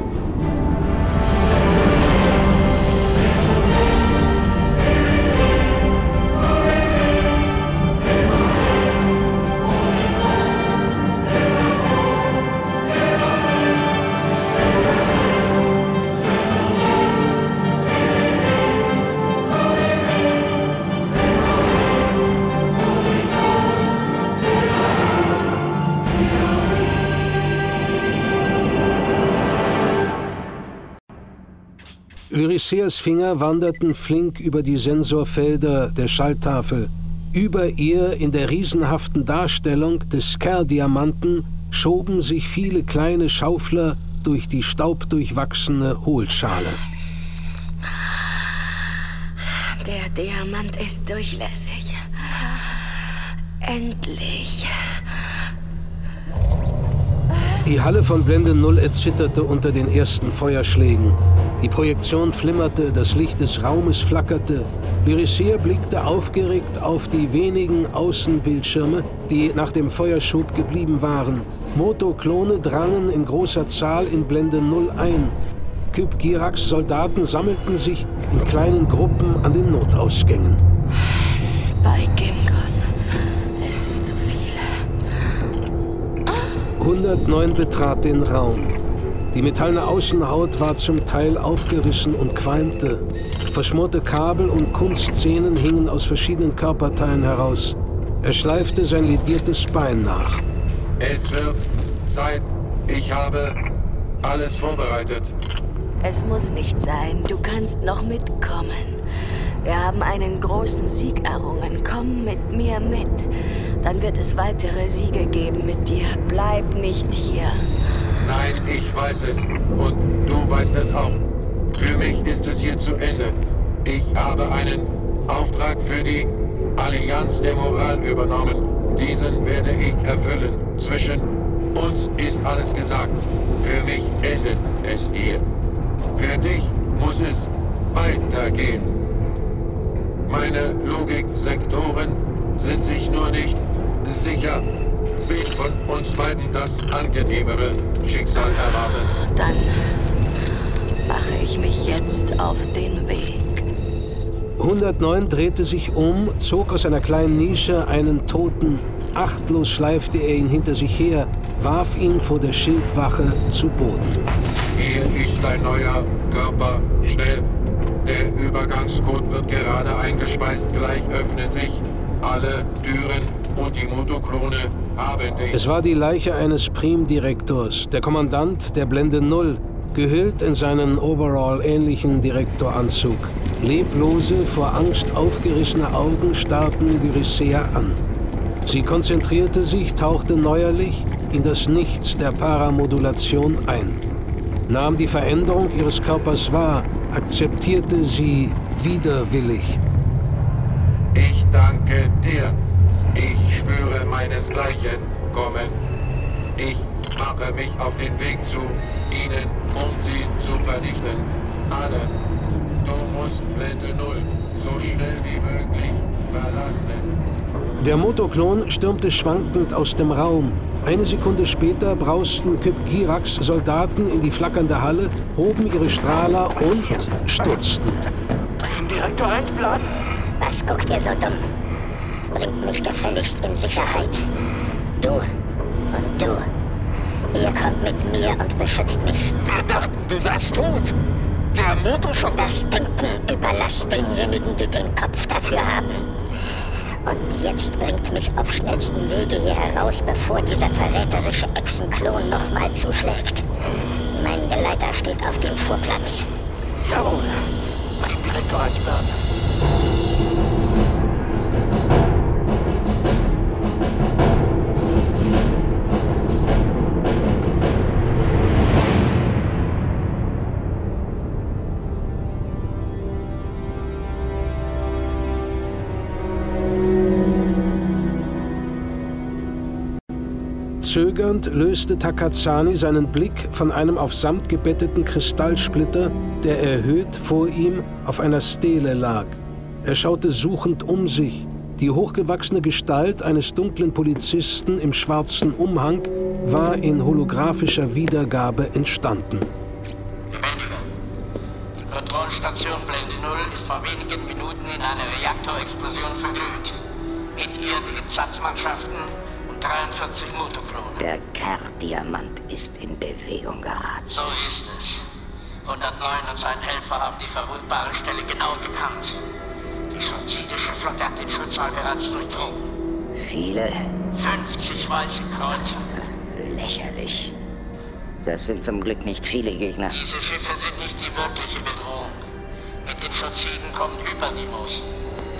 Lyriceas Finger wanderten flink über die Sensorfelder der Schalltafel. Über ihr in der riesenhaften Darstellung des Kerr-Diamanten schoben sich viele kleine Schaufler durch die staubdurchwachsene Hohlschale. Der Diamant ist durchlässig. Endlich. Die Halle von Blende Null erzitterte unter den ersten Feuerschlägen. Die Projektion flimmerte, das Licht des Raumes flackerte. Lyricea blickte aufgeregt auf die wenigen Außenbildschirme, die nach dem Feuerschub geblieben waren. Motoklone drangen in großer Zahl in Blende Null ein. Kyp Giraks Soldaten sammelten sich in kleinen Gruppen an den Notausgängen. Bei Gimgon. Es sind zu viele. 109 betrat den Raum. Die metallene Außenhaut war zum Teil aufgerissen und qualmte. Verschmorte Kabel und Kunstszenen hingen aus verschiedenen Körperteilen heraus. Er schleifte sein lediertes Bein nach. Es wird Zeit. Ich habe alles vorbereitet. Es muss nicht sein. Du kannst noch mitkommen. Wir haben einen großen Sieg errungen. Komm mit mir mit. Dann wird es weitere Siege geben mit dir. Bleib nicht hier. Nein, ich weiß es. Und du weißt es auch. Für mich ist es hier zu Ende. Ich habe einen Auftrag für die Allianz der Moral übernommen. Diesen werde ich erfüllen. Zwischen uns ist alles gesagt. Für mich endet es hier. Für dich muss es weitergehen. Meine Logiksektoren sind sich nur nicht sicher, wen von uns beiden das angenehmere Schicksal erwartet. Dann mache ich mich jetzt auf den Weg. 109 drehte sich um, zog aus einer kleinen Nische einen Toten. Achtlos schleifte er ihn hinter sich her, warf ihn vor der Schildwache zu Boden. Hier ist ein neuer Körper. Schnell. Der Übergangscode wird gerade eingespeist. Gleich öffnen sich alle Türen und die Motoklone. Es war die Leiche eines Primdirektors, der Kommandant der Blende Null, gehüllt in seinen Overall-ähnlichen Direktoranzug. Leblose, vor Angst aufgerissene Augen starrten Lyricea an. Sie konzentrierte sich, tauchte neuerlich in das Nichts der Paramodulation ein, nahm die Veränderung ihres Körpers wahr, akzeptierte sie widerwillig. Ich danke dir. Meinesgleichen kommen. Ich mache mich auf den Weg zu ihnen, um sie zu vernichten. Alle. Du musst Blende Null so schnell wie möglich verlassen. Der Motoklon stürmte schwankend aus dem Raum. Eine Sekunde später brausten Kyp Giraks Soldaten in die flackernde Halle, hoben ihre Strahler und stürzten. Direktor 1 Plan. Was guckt ihr so dumm? Bringt mich gefälligst in Sicherheit. Du und du. Ihr kommt mit mir und beschützt mich. Wir dachten, du seist tot. Der Motorshop. Das Denken überlasst denjenigen, die den Kopf dafür haben. Und jetzt bringt mich auf schnellsten Wege hier heraus, bevor dieser verräterische Echsenklon nochmal zuschlägt. Mein Geleiter steht auf dem Vorplatz. Jawohl. Bring Direktor Zögernd löste Takazani seinen Blick von einem auf Samt gebetteten Kristallsplitter, der erhöht vor ihm auf einer Stele lag. Er schaute suchend um sich. Die hochgewachsene Gestalt eines dunklen Polizisten im schwarzen Umhang war in holographischer Wiedergabe entstanden. Die Kontrollstation Blende Null ist vor wenigen Minuten in einer Reaktorexplosion verglüht. Mit ihr die Zatzmannschaften und 43 Motoklone. Der Kerr-Diamant ist in Bewegung geraten. So ist es. 109 und sein Helfer haben die verwundbare Stelle genau gekannt. Die schozidische Flotte hat den Schutzwall bereits durchdrungen. Viele? 50 weiße Kreuzer. Lächerlich. Das sind zum Glück nicht viele Gegner. Diese Schiffe sind nicht die wirkliche Bedrohung. Mit den Schoziden kommen Hyperdimos.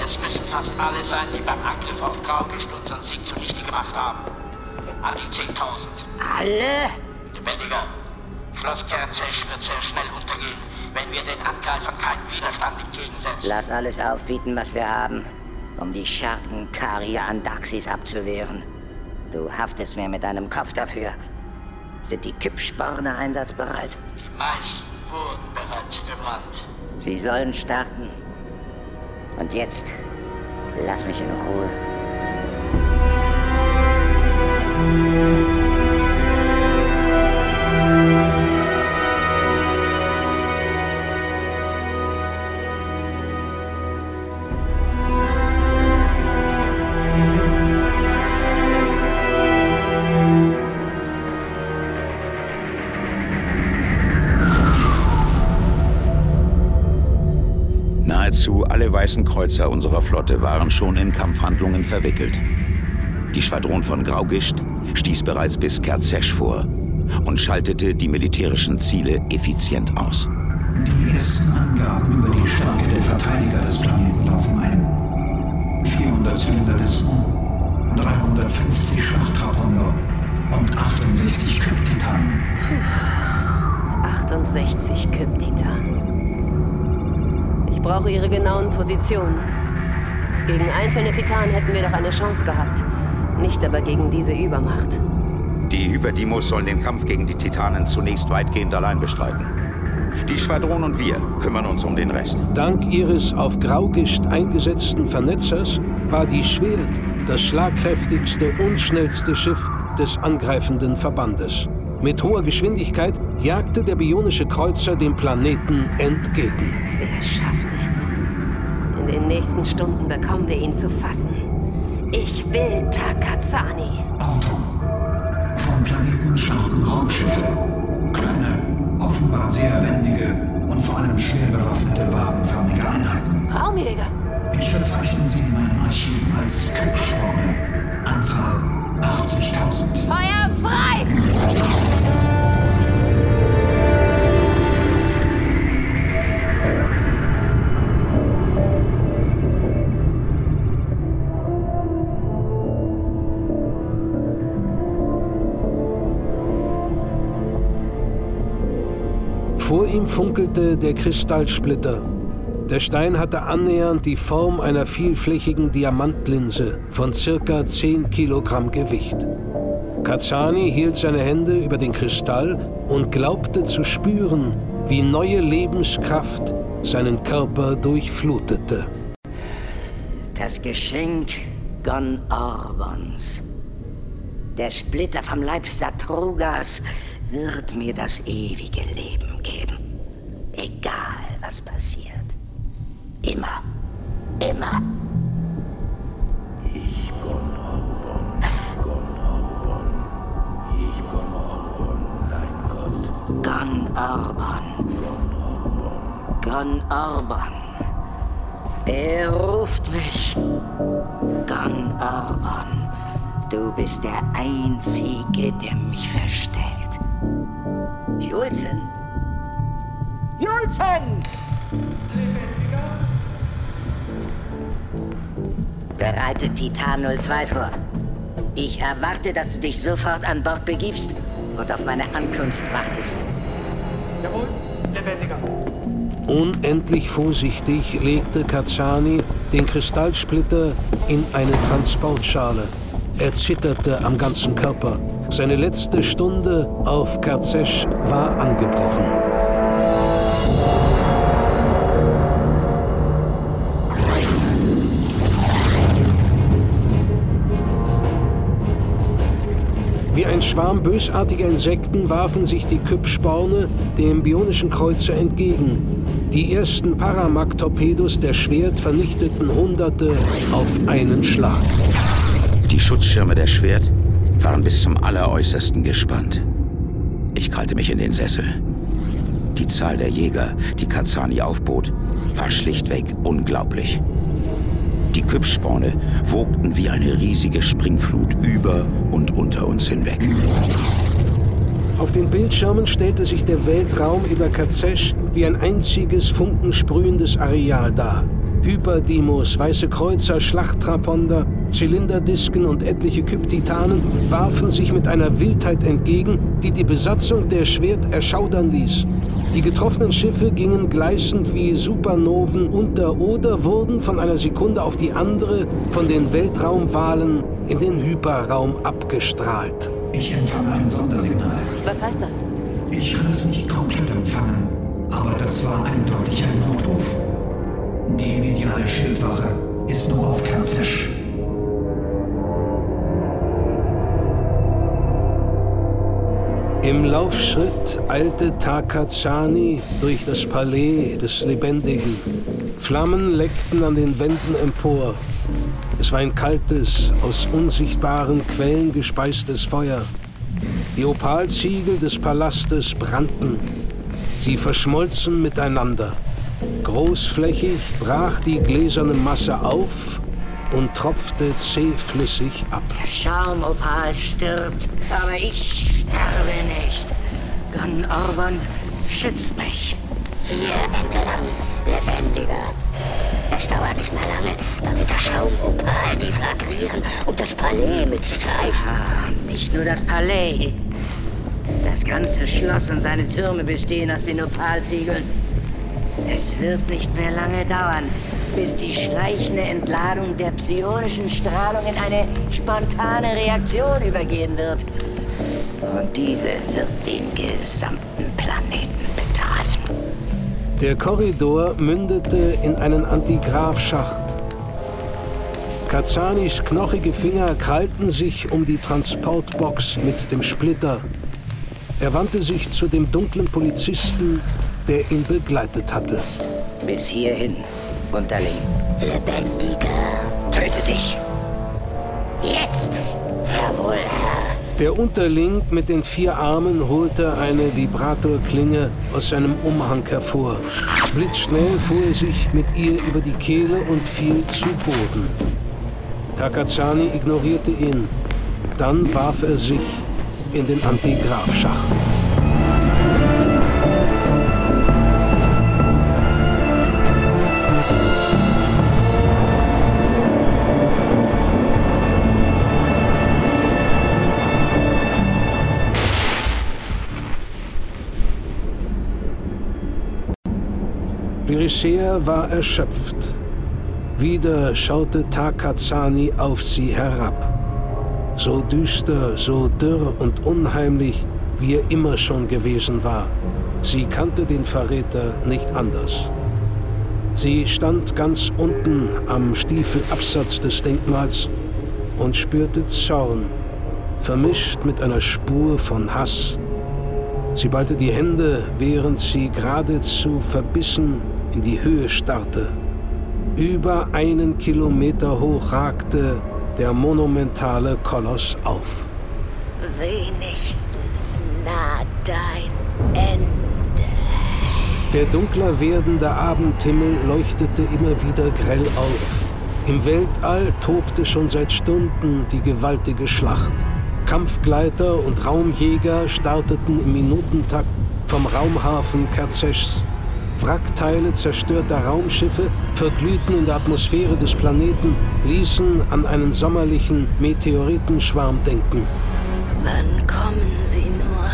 Es müssen fast alle sein, die beim Angriff auf Graugischt unseren Sieg zunichte gemacht haben. An die 10.000. Alle? Lebendiger. Schloss Kerzesch wird sehr schnell untergehen, wenn wir den Angreifern keinen Widerstand entgegensetzen. Lass alles aufbieten, was wir haben, um die Schergen Karia Andaxis abzuwehren. Du haftest mir mit deinem Kopf dafür. Sind die Kippsporne einsatzbereit? Die meisten wurden bereits gewandt. Sie sollen starten. Und jetzt lass mich in Ruhe. Weißen Kreuzer unserer Flotte waren schon in Kampfhandlungen verwickelt. Die Schwadron von Graugischt stieß bereits bis Kerzesch vor und schaltete die militärischen Ziele effizient aus. Die ersten Angaben über die Stärke der Verteidiger des Planeten laufen ein. 400 Zylinderdisken, 350 Schlachtraponder und 68 Kyp-Titanen. 68 Kyp-Titan. Ich brauche ihre genauen Positionen. Gegen einzelne Titanen hätten wir doch eine Chance gehabt. Nicht aber gegen diese Übermacht. Die Hyperdimos sollen den Kampf gegen die Titanen zunächst weitgehend allein bestreiten. Die Schwadron und wir kümmern uns um den Rest. Dank ihres auf Graugischt eingesetzten Vernetzers war die Schwert das schlagkräftigste und schnellste Schiff des angreifenden Verbandes. Mit hoher Geschwindigkeit jagte der bionische Kreuzer dem Planeten entgegen. Es. In den nächsten Stunden bekommen wir ihn zu fassen. Ich will Takazani. Auto. Vom Planeten starten Raumschiffe. Kleine, offenbar sehr wendige und vor allem schwer bewaffnete wagenförmige Einheiten. Raumjäger. Ich verzeichne sie in meinen Archiven als Küppsporne. Anzahl 80.000. Feuer frei! Ihm funkelte der Kristallsplitter. Der Stein hatte annähernd die Form einer vielflächigen Diamantlinse von circa 10 Kilogramm Gewicht. Kazani hielt seine Hände über den Kristall und glaubte zu spüren, wie neue Lebenskraft seinen Körper durchflutete. Das Geschenk Gon Orbons. Der Splitter vom Leib Satrugas wird mir das ewige Leben geben. Egal, was passiert. Immer. Immer. Gon Orban. Gon Orban. Er ruft mich. Gon Orban. Du bist der Einzige, der mich versteht. Julzen! Julzen! Bereite Titan 02 vor. Ich erwarte, dass du dich sofort an Bord begibst und auf meine Ankunft wartest. Jawohl, lebendiger. Unendlich vorsichtig legte Kazani den Kristallsplitter in eine Transportschale. Er zitterte am ganzen Körper. Seine letzte Stunde auf Karzesch war angebrochen. Schwarm bösartiger Insekten warfen sich die Küppsporne dem bionischen Kreuzer entgegen. Die ersten Paramak-Torpedos der Schwert vernichteten Hunderte auf einen Schlag. Die Schutzschirme der Schwert waren bis zum Alleräußersten gespannt. Ich krallte mich in den Sessel. Die Zahl der Jäger, die Kazani aufbot, war schlichtweg unglaublich. Die Küppsporne wogten wie eine riesige Springflut über und unter uns hinweg. Auf den Bildschirmen stellte sich der Weltraum über Kazesch wie ein einziges funkensprühendes Areal dar. Hyperdimos, weiße Kreuzer, Schlachttransponder, Zylinderdisken und etliche Kyptitanen warfen sich mit einer Wildheit entgegen, die die Besatzung der Schwert erschaudern ließ. Die getroffenen Schiffe gingen gleißend wie Supernoven unter oder wurden von einer Sekunde auf die andere von den Weltraumwahlen in den Hyperraum abgestrahlt. Ich empfange ein Sondersignal. Was heißt das? Ich kann es nicht komplett empfangen, aber das war eindeutig ein Notruf. Die mediale Schildwache ist noch auf Kerzesch. Im Laufschritt eilte Takazani durch das Palais des Lebendigen. Flammen leckten an den Wänden empor. Es war ein kaltes, aus unsichtbaren Quellen gespeistes Feuer. Die Opalziegel des Palastes brannten. Sie verschmolzen miteinander. Großflächig brach die gläserne Masse auf und tropfte zähflüssig ab. Der Schaumopal stirbt, aber ich sterbe nicht. Gon Orban schützt mich. Hier entlang, lebendiger. Es dauert nicht mehr lange, dann wird der Schaumopal deflagrieren und das Palais mit sich reißen. Ah, nicht nur das Palais. Das ganze Schloss und seine Türme bestehen aus den Opalziegeln. Es wird nicht mehr lange dauern, bis die schleichende Entladung der psionischen Strahlung in eine spontane Reaktion übergehen wird. Und diese wird den gesamten Planeten betreffen. Der Korridor mündete in einen Antigrafschacht. Kazanis knochige Finger krallten sich um die Transportbox mit dem Splitter. Er wandte sich zu dem dunklen Polizisten, der ihn begleitet hatte. Bis hierhin, Unterling. Lebendiger. Töte dich. Jetzt. Jawohl, Herr. Der Unterling mit den vier Armen holte eine Vibratorklinge aus seinem Umhang hervor. Blitzschnell fuhr er sich mit ihr über die Kehle und fiel zu Boden. Takazani ignorierte ihn. Dann warf er sich in den Antigrafschacht. Lyricea war erschöpft. Wieder schaute Takazani auf sie herab. So düster, so dürr und unheimlich, wie er immer schon gewesen war. Sie kannte den Verräter nicht anders. Sie stand ganz unten am Stiefelabsatz des Denkmals und spürte Zorn, vermischt mit einer Spur von Hass. Sie ballte die Hände, während sie geradezu verbissen in die Höhe starrte. Über einen Kilometer hoch ragte der monumentale Koloss auf. Wenigstens nah dein Ende. Der dunkler werdende Abendhimmel leuchtete immer wieder grell auf. Im Weltall tobte schon seit Stunden die gewaltige Schlacht. Kampfgleiter und Raumjäger starteten im Minutentakt vom Raumhafen Kerzeschs. Wrackteile zerstörter Raumschiffe verglühten in der Atmosphäre des Planeten, ließen an einen sommerlichen Meteoritenschwarm denken. Wann kommen sie nur?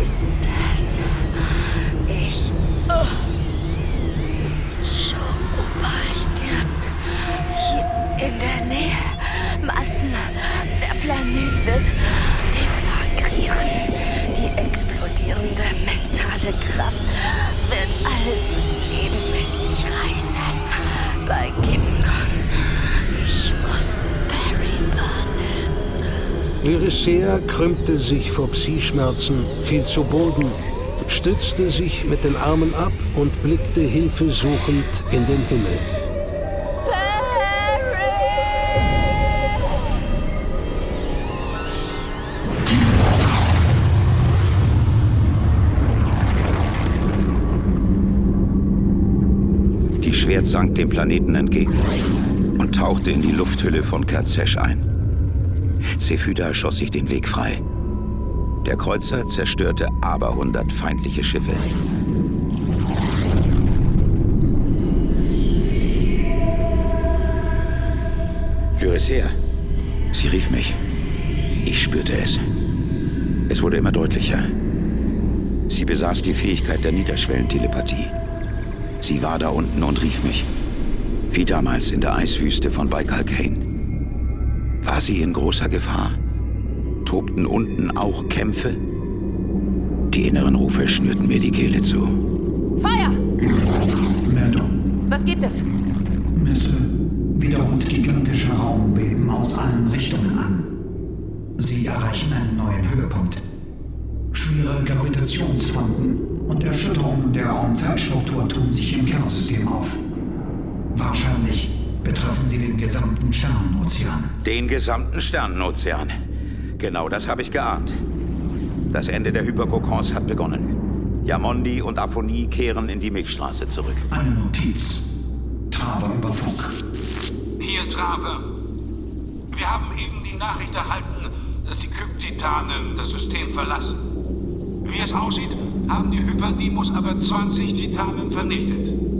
Ist das ich? Oh. Showopal stirbt. Hier in der Nähe. Massen. Der Planet wird mentale Kraft wird alles Leben mit sich reißen. Bei Gimgon. Ich muss Barry warnen. Lyricea krümmte sich vor Psi-Schmerzen, fiel zu Boden, stützte sich mit den Armen ab und blickte hilfesuchend in den Himmel. Schwert sank dem Planeten entgegen und tauchte in die Lufthülle von Kerzesch ein. Zephyda schoss sich den Weg frei. Der Kreuzer zerstörte aberhundert feindliche Schiffe. Lyricea, sie rief mich. Ich spürte es. Es wurde immer deutlicher. Sie besaß die Fähigkeit der Niederschwellentelepathie. Sie war da unten und rief mich. Wie damals in der Eiswüste von Baikal Kane. War sie in großer Gefahr? Tobten unten auch Kämpfe? Die inneren Rufe schnürten mir die Kehle zu. Feuer! Meldung. Was gibt es? Messe wiederholt gigantische Raumbeben aus allen Richtungen an. Sie erreichen einen neuen Höhepunkt. Schwere Gravitationsfronten und Erschütterungen der Raumzeitstruktur tun sich im Kernsystem auf. Wahrscheinlich betreffen sie den gesamten Sternenozean. Den gesamten Sternenozean. Genau das habe ich geahnt. Das Ende der Hyperkokons hat begonnen. Yamondi und Aphonie kehren in die Milchstraße zurück. Eine Notiz. Traver über Funk. Hier, Traver. Wir haben eben die Nachricht erhalten, dass die Kyp-Titanen das System verlassen. Wie es aussieht, haben die Hyperdimos aber 20 Titanen vernichtet.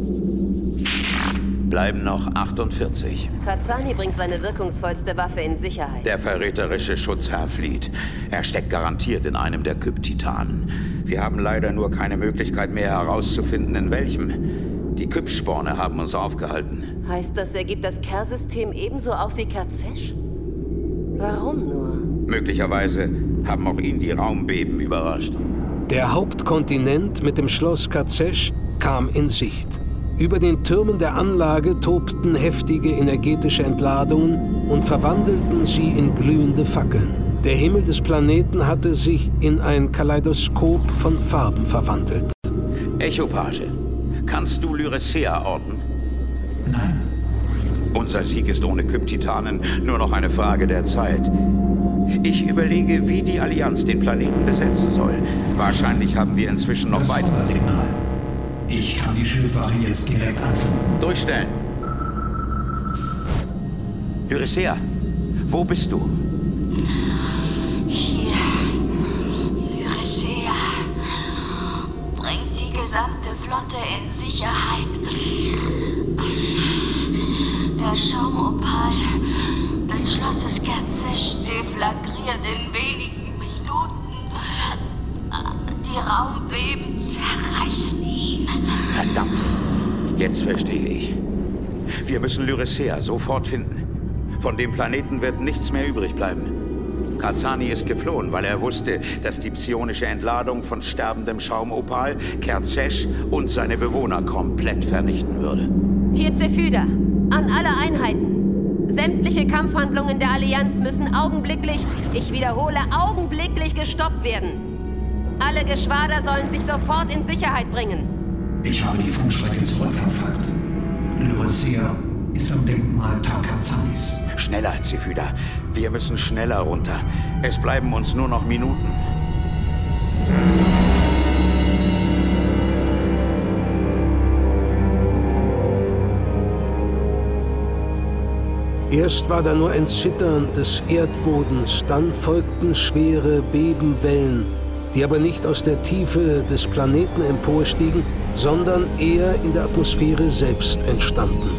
Bleiben noch 48. Kazani bringt seine wirkungsvollste Waffe in Sicherheit. Der verräterische Schutzherr flieht. Er steckt garantiert in einem der Kyp-Titanen. Wir haben leider nur keine Möglichkeit mehr herauszufinden, in welchem. Die Kyp-Sporne haben uns aufgehalten. Heißt das, er gibt das Kerrsystem ebenso auf wie Kerzesch? Warum nur? Möglicherweise haben auch ihn die Raumbeben überrascht. Der Hauptkontinent mit dem Schloss Kazesch kam in Sicht. Über den Türmen der Anlage tobten heftige energetische Entladungen und verwandelten sie in glühende Fackeln. Der Himmel des Planeten hatte sich in ein Kaleidoskop von Farben verwandelt. Echopage, kannst du Lyricea orten? Nein. Unser Sieg ist ohne Kyptitanen nur noch eine Frage der Zeit. Ich überlege, wie die Allianz den Planeten besetzen soll. Wahrscheinlich haben wir inzwischen noch das weitere Signal. Ich kann die Schildwache jetzt direkt anfunken. Durchstellen. Lyricea, wo bist du? Hier. Lyricea. Bringt die gesamte Flotte in Sicherheit. Der Schaumopal Kerzesch deflagriert in wenigen Minuten. Die Raumbeben zerreißen ihn. Verdammt. Jetzt verstehe ich. Wir müssen Lyricea sofort finden. Von dem Planeten wird nichts mehr übrig bleiben. Kazani ist geflohen, weil er wusste, dass die psionische Entladung von sterbendem Schaumopal Kerzesch und seine Bewohner komplett vernichten würde. Hier Zephyda, an alle Einheiten. Sämtliche Kampfhandlungen der Allianz müssen augenblicklich, ich wiederhole, augenblicklich gestoppt werden. Alle Geschwader sollen sich sofort in Sicherheit bringen. Ich habe die Funkstrecke zurückverfolgt. Lyricea ist am Denkmal Takazanis. Schneller, Zephyda. Wir müssen schneller runter. Es bleiben uns nur noch Minuten. Erst war da nur ein Zittern des Erdbodens, dann folgten schwere Bebenwellen, die aber nicht aus der Tiefe des Planeten emporstiegen, sondern eher in der Atmosphäre selbst entstanden.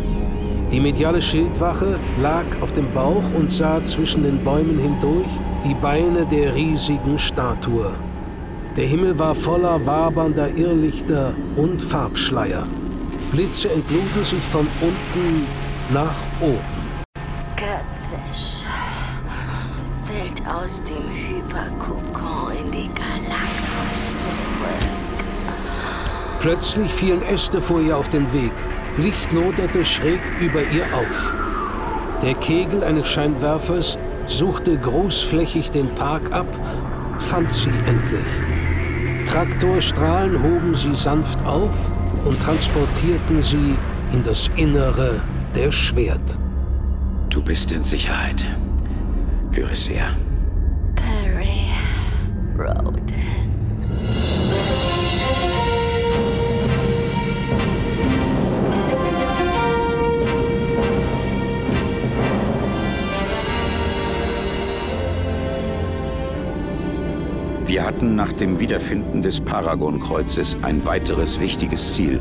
Die mediale Schildwache lag auf dem Bauch und sah zwischen den Bäumen hindurch die Beine der riesigen Statue. Der Himmel war voller wabernder Irrlichter und Farbschleier. Blitze entluden sich von unten nach oben. Kerzesch fällt aus dem Hyperkokon in die Galaxis zurück. Plötzlich fielen Äste vor ihr auf den Weg. Licht loderte schräg über ihr auf. Der Kegel eines Scheinwerfers suchte großflächig den Park ab, fand sie endlich. Traktorstrahlen hoben sie sanft auf und transportierten sie in das Innere der Schwert. Du bist in Sicherheit, Lyricea. Perry Roden. Wir hatten nach dem Wiederfinden des Paragon-Kreuzes ein weiteres wichtiges Ziel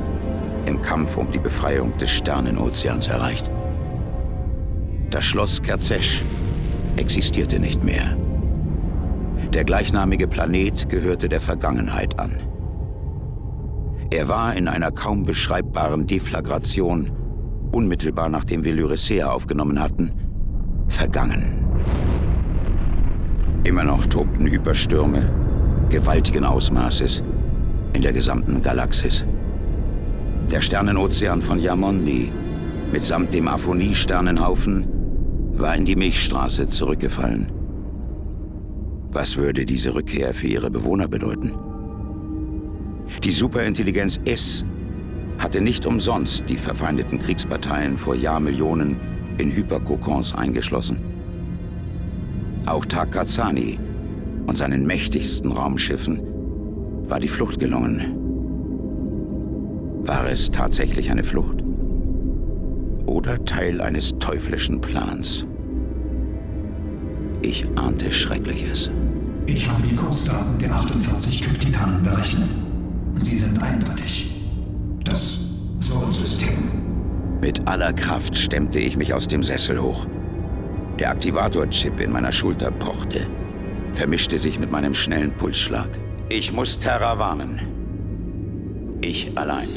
im Kampf um die Befreiung des Sternenozeans erreicht. Das Schloss Kerzesch existierte nicht mehr. Der gleichnamige Planet gehörte der Vergangenheit an. Er war in einer kaum beschreibbaren Deflagration, unmittelbar nachdem wir Lyricea aufgenommen hatten, vergangen. Immer noch tobten Hyperstürme gewaltigen Ausmaßes in der gesamten Galaxis. Der Sternenozean von Yamondi mitsamt dem Aphonie-Sternenhaufen war in die Milchstraße zurückgefallen. Was würde diese Rückkehr für ihre Bewohner bedeuten? Die Superintelligenz S hatte nicht umsonst die verfeindeten Kriegsparteien vor Jahrmillionen in Hyperkokons eingeschlossen. Auch Takazani und seinen mächtigsten Raumschiffen war die Flucht gelungen. War es tatsächlich eine Flucht? Oder Teil eines teuflischen Plans? Ich ahnte Schreckliches. Ich habe die Kurzdaten der 48 Kryptitanen berechnet. Sie sind eindeutig. Das Sol-System. Mit aller Kraft stemmte ich mich aus dem Sessel hoch. Der Aktivatorchip in meiner Schulter pochte, vermischte sich mit meinem schnellen Pulsschlag. Ich muss Terra warnen. Ich allein.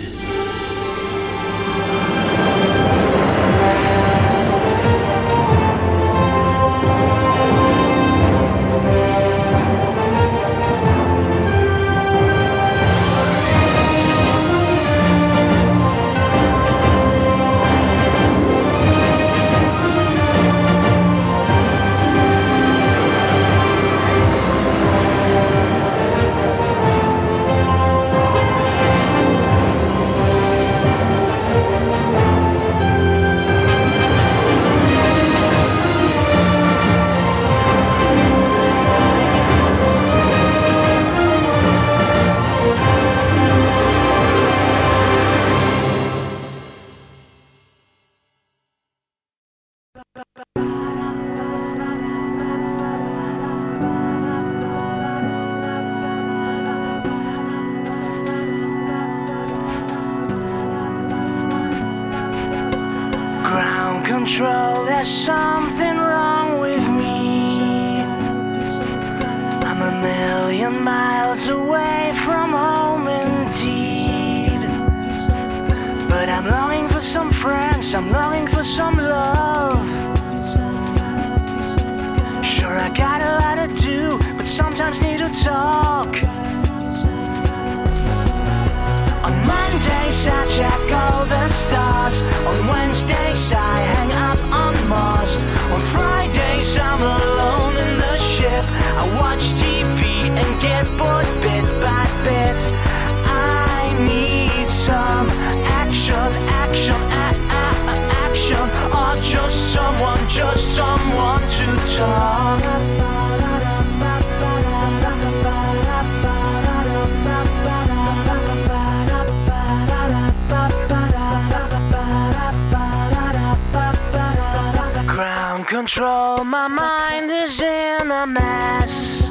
A mess.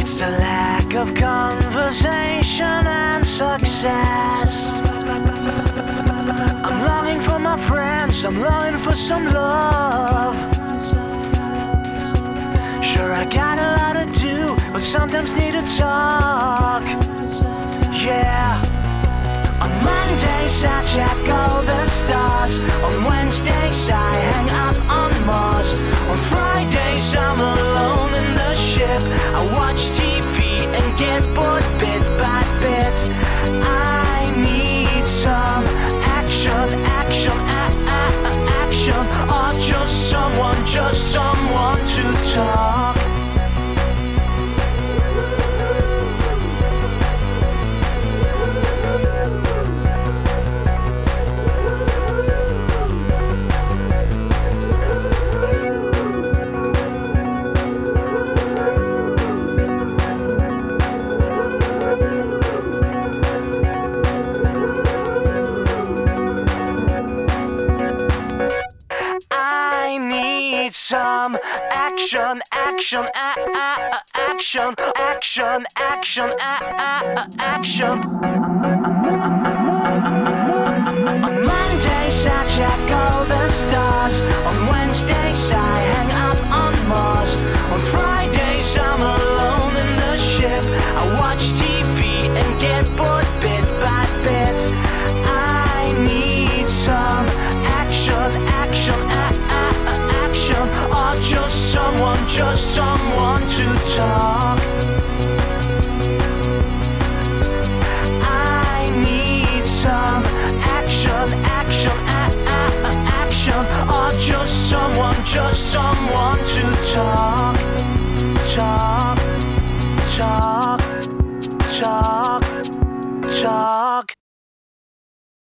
It's the lack of conversation and success. I'm longing for my friends, I'm longing for some love. Sure, I got a lot to do, but sometimes need to talk. Yeah. On Mondays I check all the stars. On Wednesdays I hang out on Mars. On Fridays I'm alone in the ship. I watch TV and get bored bit by bit. I need some action, action, action, or just someone, just someone to talk. Action, action, action, action. On Mondays I check all the stars. On Wednesdays I someone, just someone to talk. I need some action, action, action, or just someone, just someone to talk, talk, talk, talk, talk.